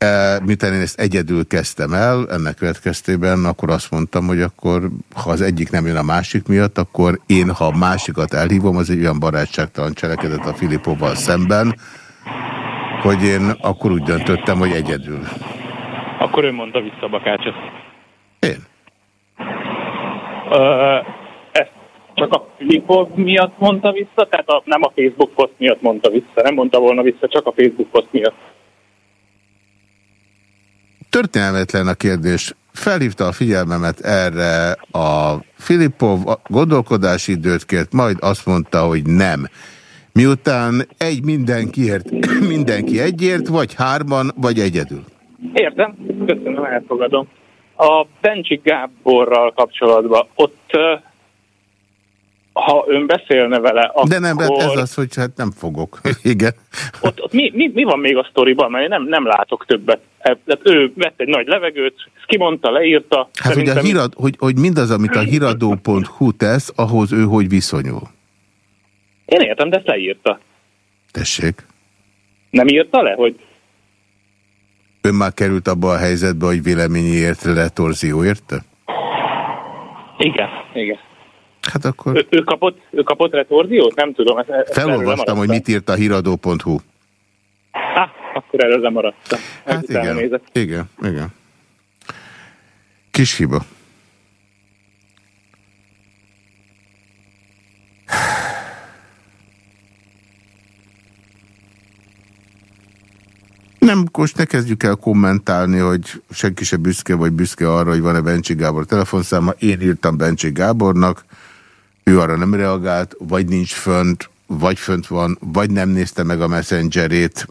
E, miután én ezt egyedül kezdtem el, ennek következtében, akkor azt mondtam, hogy akkor, ha az egyik nem jön a másik miatt, akkor én, ha a másikat elhívom, az egy olyan barátságtalan cselekedet a Filipovval szemben, hogy én akkor úgy döntöttem, hogy egyedül. Akkor ön mondta vissza a bakácsot. Én? Ö, ezt csak a Filipov miatt mondta vissza, tehát a, nem a Facebook poszt miatt mondta vissza, nem mondta volna vissza, csak a Facebook poszt miatt. Történelmetlen a kérdés. Felhívta a figyelmemet erre a Filipov, a gondolkodási időt kért, majd azt mondta, hogy nem. Miután egy mindenkiért, mindenki egyért, vagy hárman, vagy egyedül. Értem, köszönöm, elfogadom. A Bencsik Gáborral kapcsolatban ott, ha ön beszélne vele, akkor... De nem, hát ez az, hogy hát nem fogok. Igen. Ott, ott mi, mi, mi van még a sztoriban, mert én nem, nem látok többet. E, Tehát ő vett egy nagy levegőt, ezt kimondta, leírta. Hát hogy, a hírad, hogy, hogy mindaz, amit a híradó.hu tesz, ahhoz ő hogy viszonyul? Én értem, de ezt leírta. Tessék. Nem írta le, hogy Ön már került abba a helyzetbe, hogy véleményéért le torzió érte? igen, igen. Hát akkor... Ő, ő, kapott, ő kapott retorziót? Nem tudom. Ezt, ezt Felolvastam, hogy mit írt a híradó.hu. Ah, akkor erről lemaradtam. Hát igen, igen, igen. Kis hiba. Nem, most ne kezdjük el kommentálni, hogy senki se büszke vagy büszke arra, hogy van-e Bencsi Gábor telefonszáma. Én írtam Bencsi Gábornak, ő arra nem reagált, vagy nincs fönt, vagy fönt van, vagy nem nézte meg a messengerét.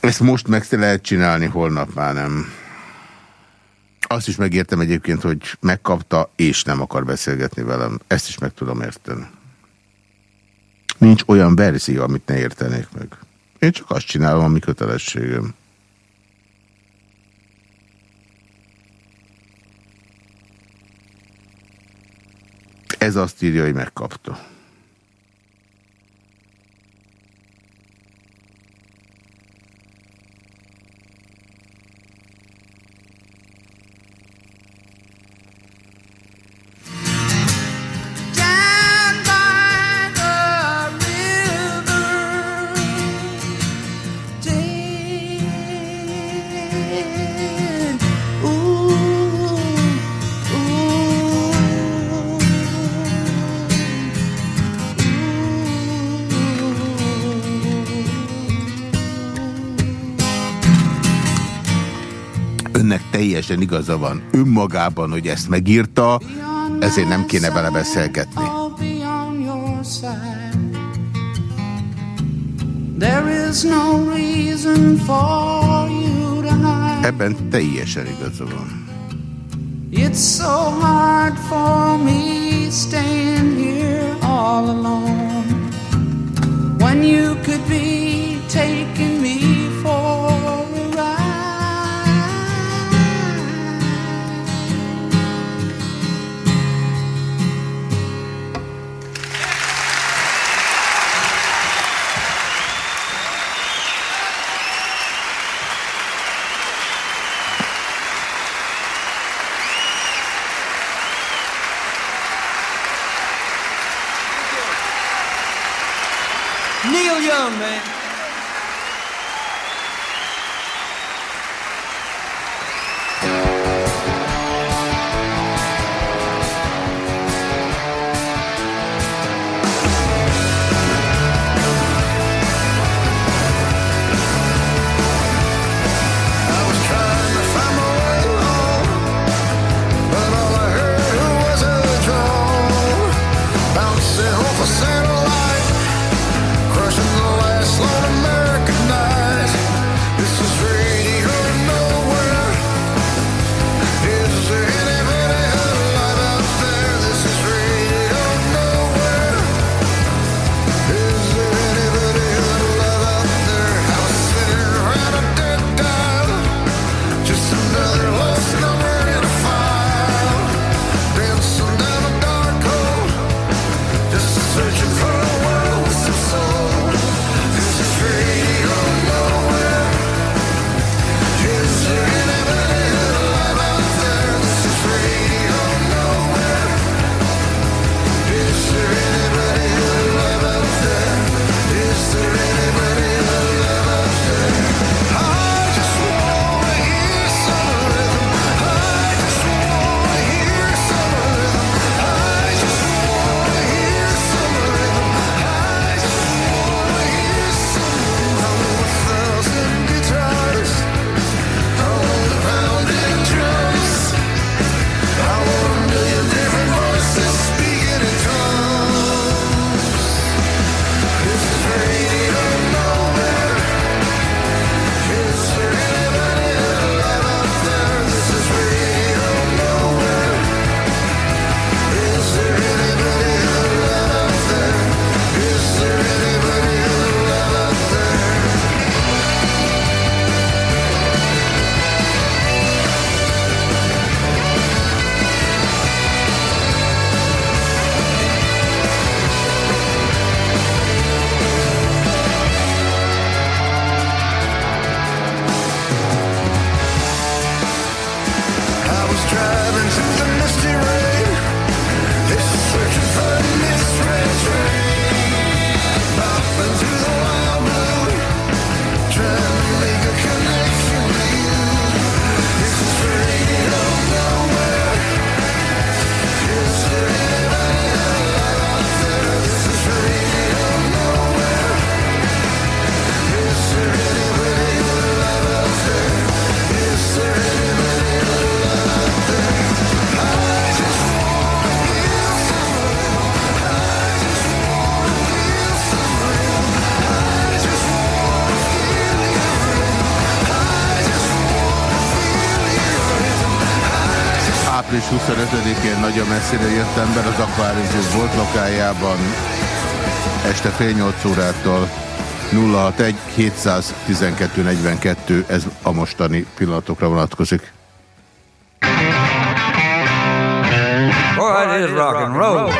Ezt most meg lehet csinálni, holnap már nem. Azt is megértem egyébként, hogy megkapta, és nem akar beszélgetni velem. Ezt is meg tudom érteni. Nincs olyan verzió, amit ne értenék meg. Én csak azt csinálom, ami kötelességem. Ez azt írja, hogy megkapta. Önnek teljesen igaza van önmagában, hogy ezt megírta, ezért nem kéne vele beszélgetni. Ebben teljesen igaza van. It's so hard for me staying here all alone when you could be young man. Eh? Nagyon messzire jött ember az Aquarium volt lokájában este fél 8 órától 061 712 42, ez a mostani pillanatokra vonatkozik. Is rock and roll.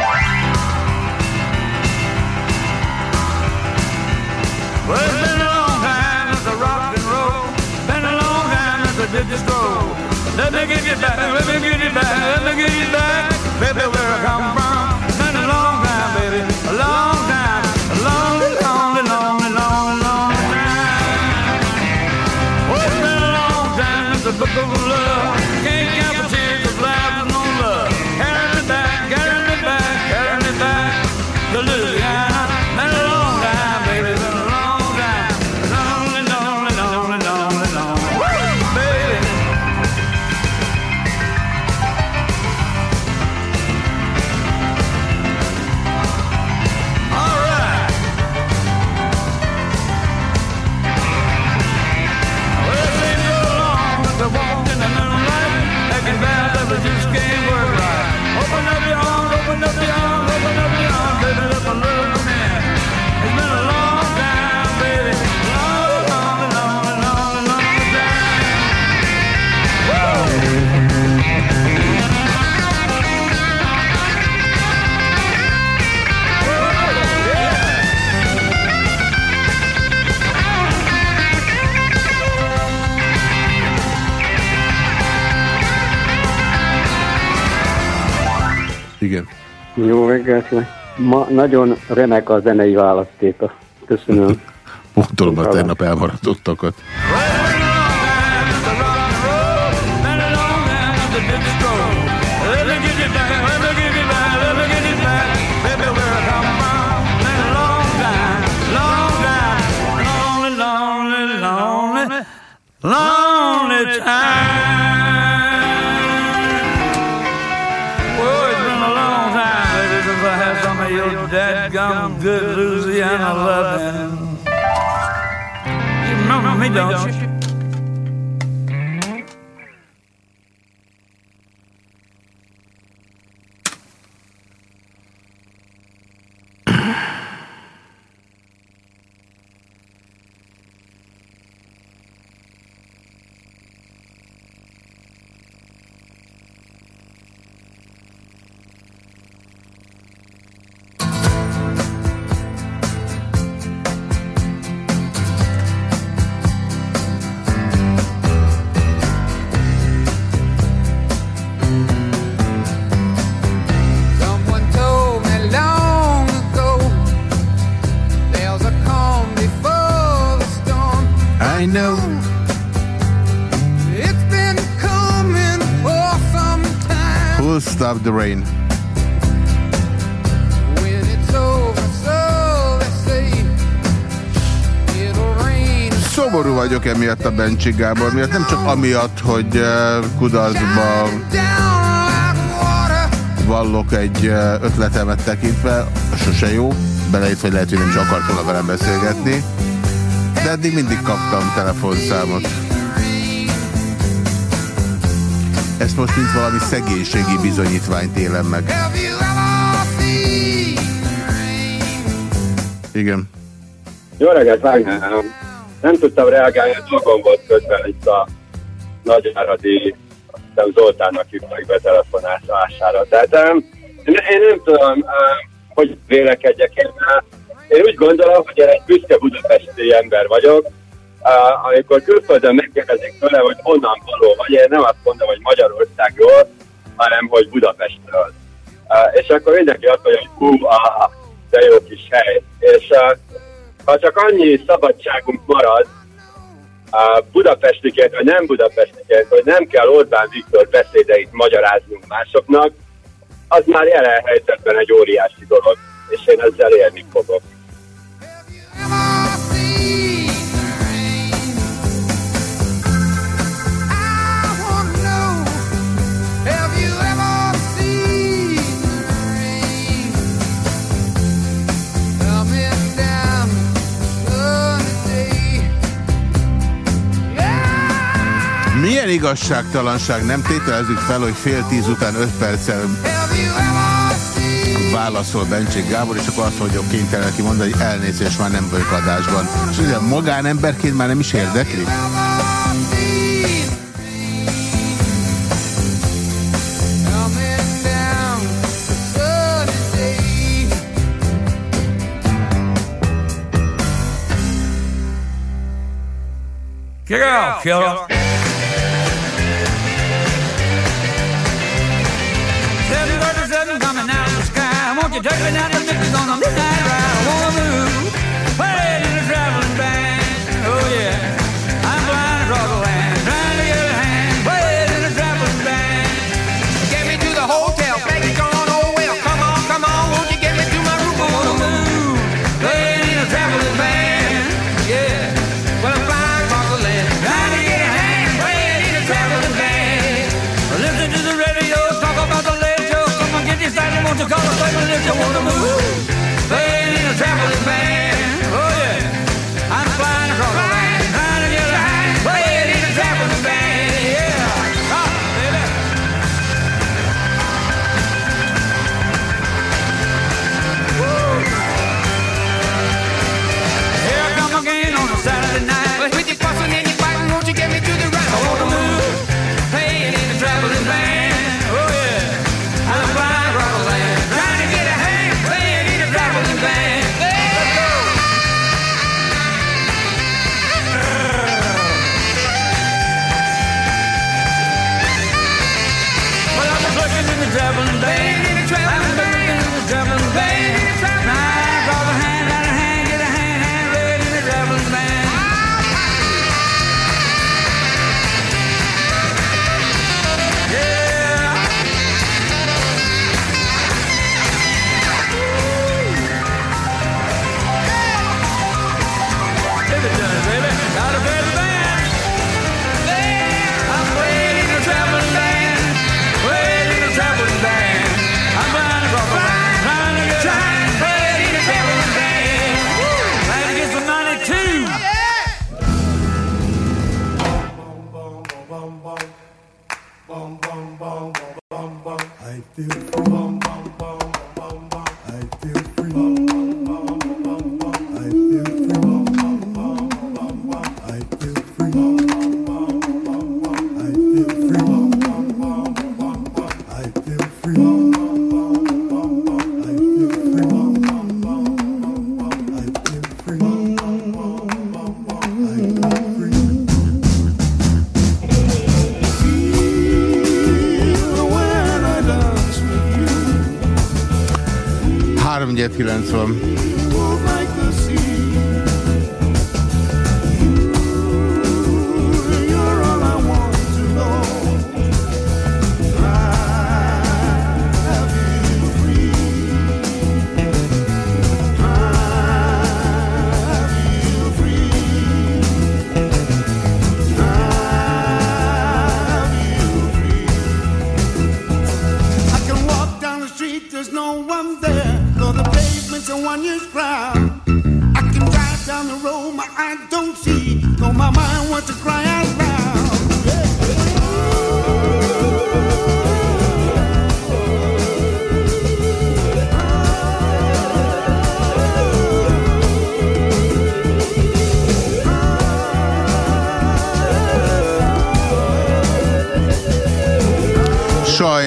Jó reggelt. Ma nagyon remek a zenei választéka. Köszönöm. Pótolom a tegnap elmaradottakat. Let Louisiana loving. You remember me, don't you? I know. It's been coming for some time. Who'll stop the rain? When it's over, so they say it'll rain. Szomorú vagyok emiatt a Bencsi Gábor miatt, nem csak amiatt, hogy eh, kudarcba vallok egy eh, ötletemet tekintve, sose jó, belejött, vagy lehet, hogy nem is akart volna velem beszélgetni, de eddig mindig kaptam telefonszámot. Ezt most mint valami szegénységi bizonyítványt élem meg. Igen. Jó reggelt, Wagner! Nem tudtam reagálni, a dolgom volt közben itt a Nagyáradi nem Zoltánnak hívták be telefonálására. Tehát én, én nem tudom, hogy vélekedjek én. Én úgy gondolom, hogy én egy büszke budapesti ember vagyok. Uh, amikor külföldön megkérdezik tőle, hogy honnan való vagy, én nem azt mondom, hogy Magyarországról, hanem hogy Budapestről. Uh, és akkor mindenki azt mondja, hogy hú, ah, de jó kis hely. És uh, ha csak annyi szabadságunk marad, a budapestiként, vagy nem budapestiként, hogy nem kell Orbán Viktor beszédeit magyaráznunk másoknak, az már jelen helyzetben egy óriási dolog, és én ezzel élni fogok. Milyen igazságtalanság nem tételezzük fel, hogy fél tíz után öt perccel válaszol Bencsik Gábor, és akkor azt vagyok kénytelen neki mondani, hogy elnézést már nem vagyok adásban. És ugye magánemberként már nem is érdekli? Get out, killer! you're driving out of don't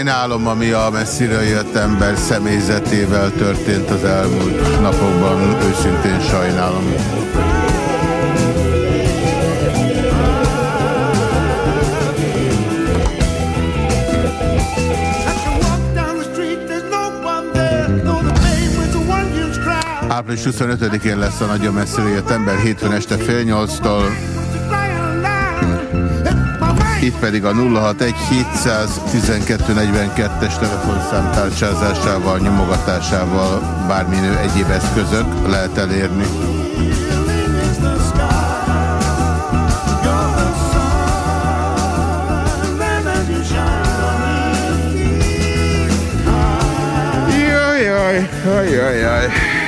Sajnálom, ami a messziről jött ember személyzetével történt az elmúlt napokban. Őszintén sajnálom. Április 25-én lesz a nagyon messzire jött ember, hétfőn este fél nyolctól itt pedig a 061 712 42-es telefonszámtárcsázásával, nyomogatásával, bárminő egyéb eszközök lehet elérni. Jaj, jaj, jaj, jaj.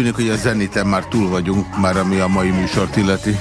Tűnik, hogy a zeniten már túl vagyunk, már ami a mai műsort illeti.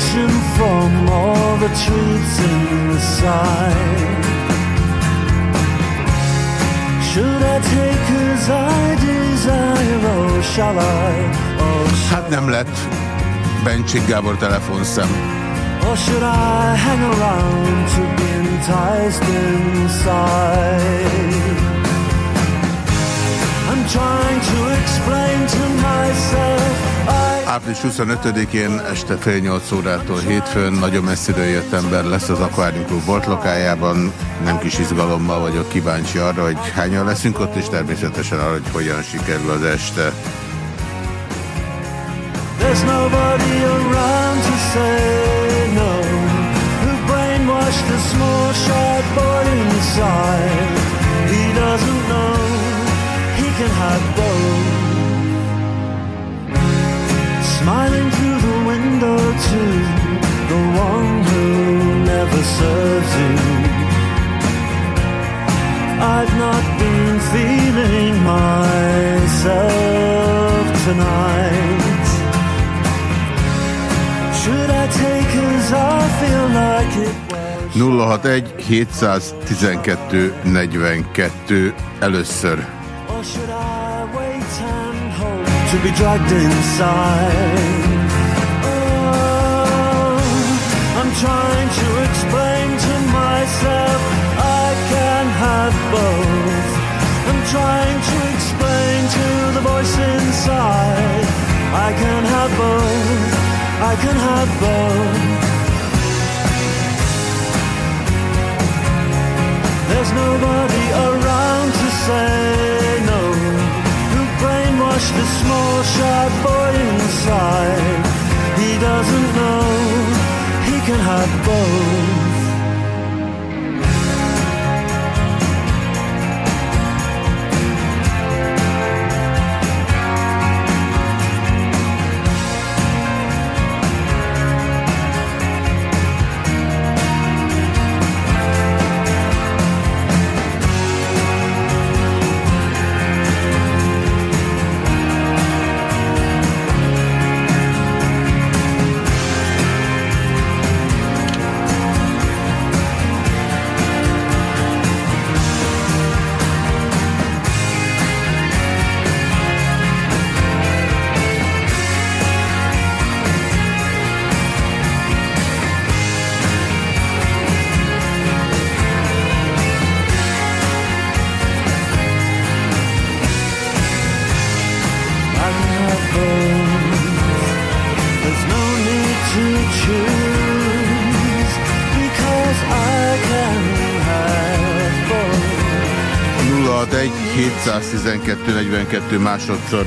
Selection from all the treats in the side. Should I take as I desire, or shall I? Or Hát nem lett. Bencsik Gábor telefonszám. Or should I hang around to be enticed inside? I'm trying to explain to myself Április 25-én este fél 8 órától hétfőn. Nagyon messziről jött ember lesz az Aquarium Club boltlokájában. Nem kis izgalommal vagyok kíváncsi arra, hogy hányan leszünk ott, és természetesen arra, hogy hogyan sikerül az este. There's nobody around to say no. Who brainwashed the small shy boy inside? He doesn't know. He can have both to the one who never serves you I've not been feeling myself tonight Should I take as I feel like it 061 712 42 először. Or should I wait and hope to be dragged inside? Have both. I'm trying to explain to the voice inside I can have both. I can have both. There's nobody around to say no Who brainwashed the small shy boy inside He doesn't know he can have both 712 42 másodszor.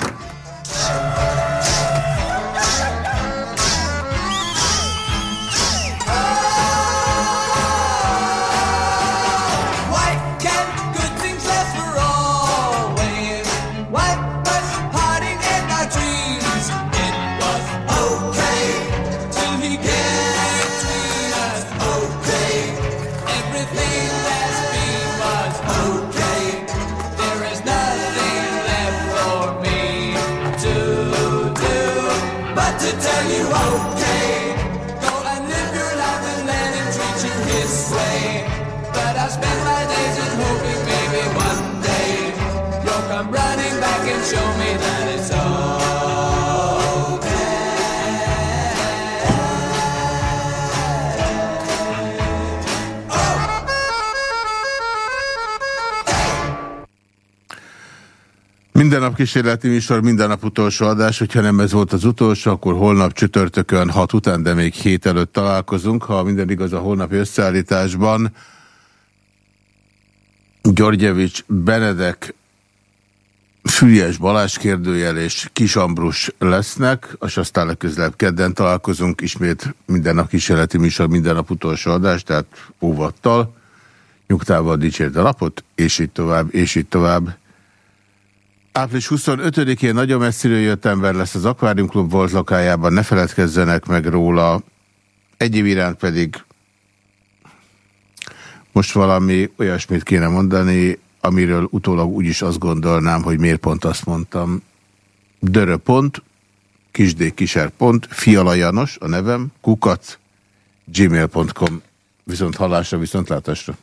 Kísérleti műsor, minden nap utolsó adás. Hogyha nem ez volt az utolsó, akkor holnap csütörtökön hat után, de még hét előtt találkozunk. Ha minden igaz a holnapi összeállításban, Györgyevics, Benedek, Füriás Balázs kérdőjel és Kis Ambrus lesznek, és aztán legközelebb kedden találkozunk, ismét minden nap kísérleti műsor, minden nap utolsó adás, tehát óvattal, nyugtával dicsérd a napot, és így tovább, és így tovább. Április 25-én nagyon messziről jött ember lesz az Aquarium Club volt lakájában, ne feledkezzenek meg róla. Egy év iránt pedig most valami olyasmit kéne mondani, amiről utólag úgyis azt gondolnám, hogy miért pont azt mondtam. Dörö pont, kisdkiser pont, Fiala Janos a nevem, kukac, gmail.com. Viszont hallásra, viszont látásra.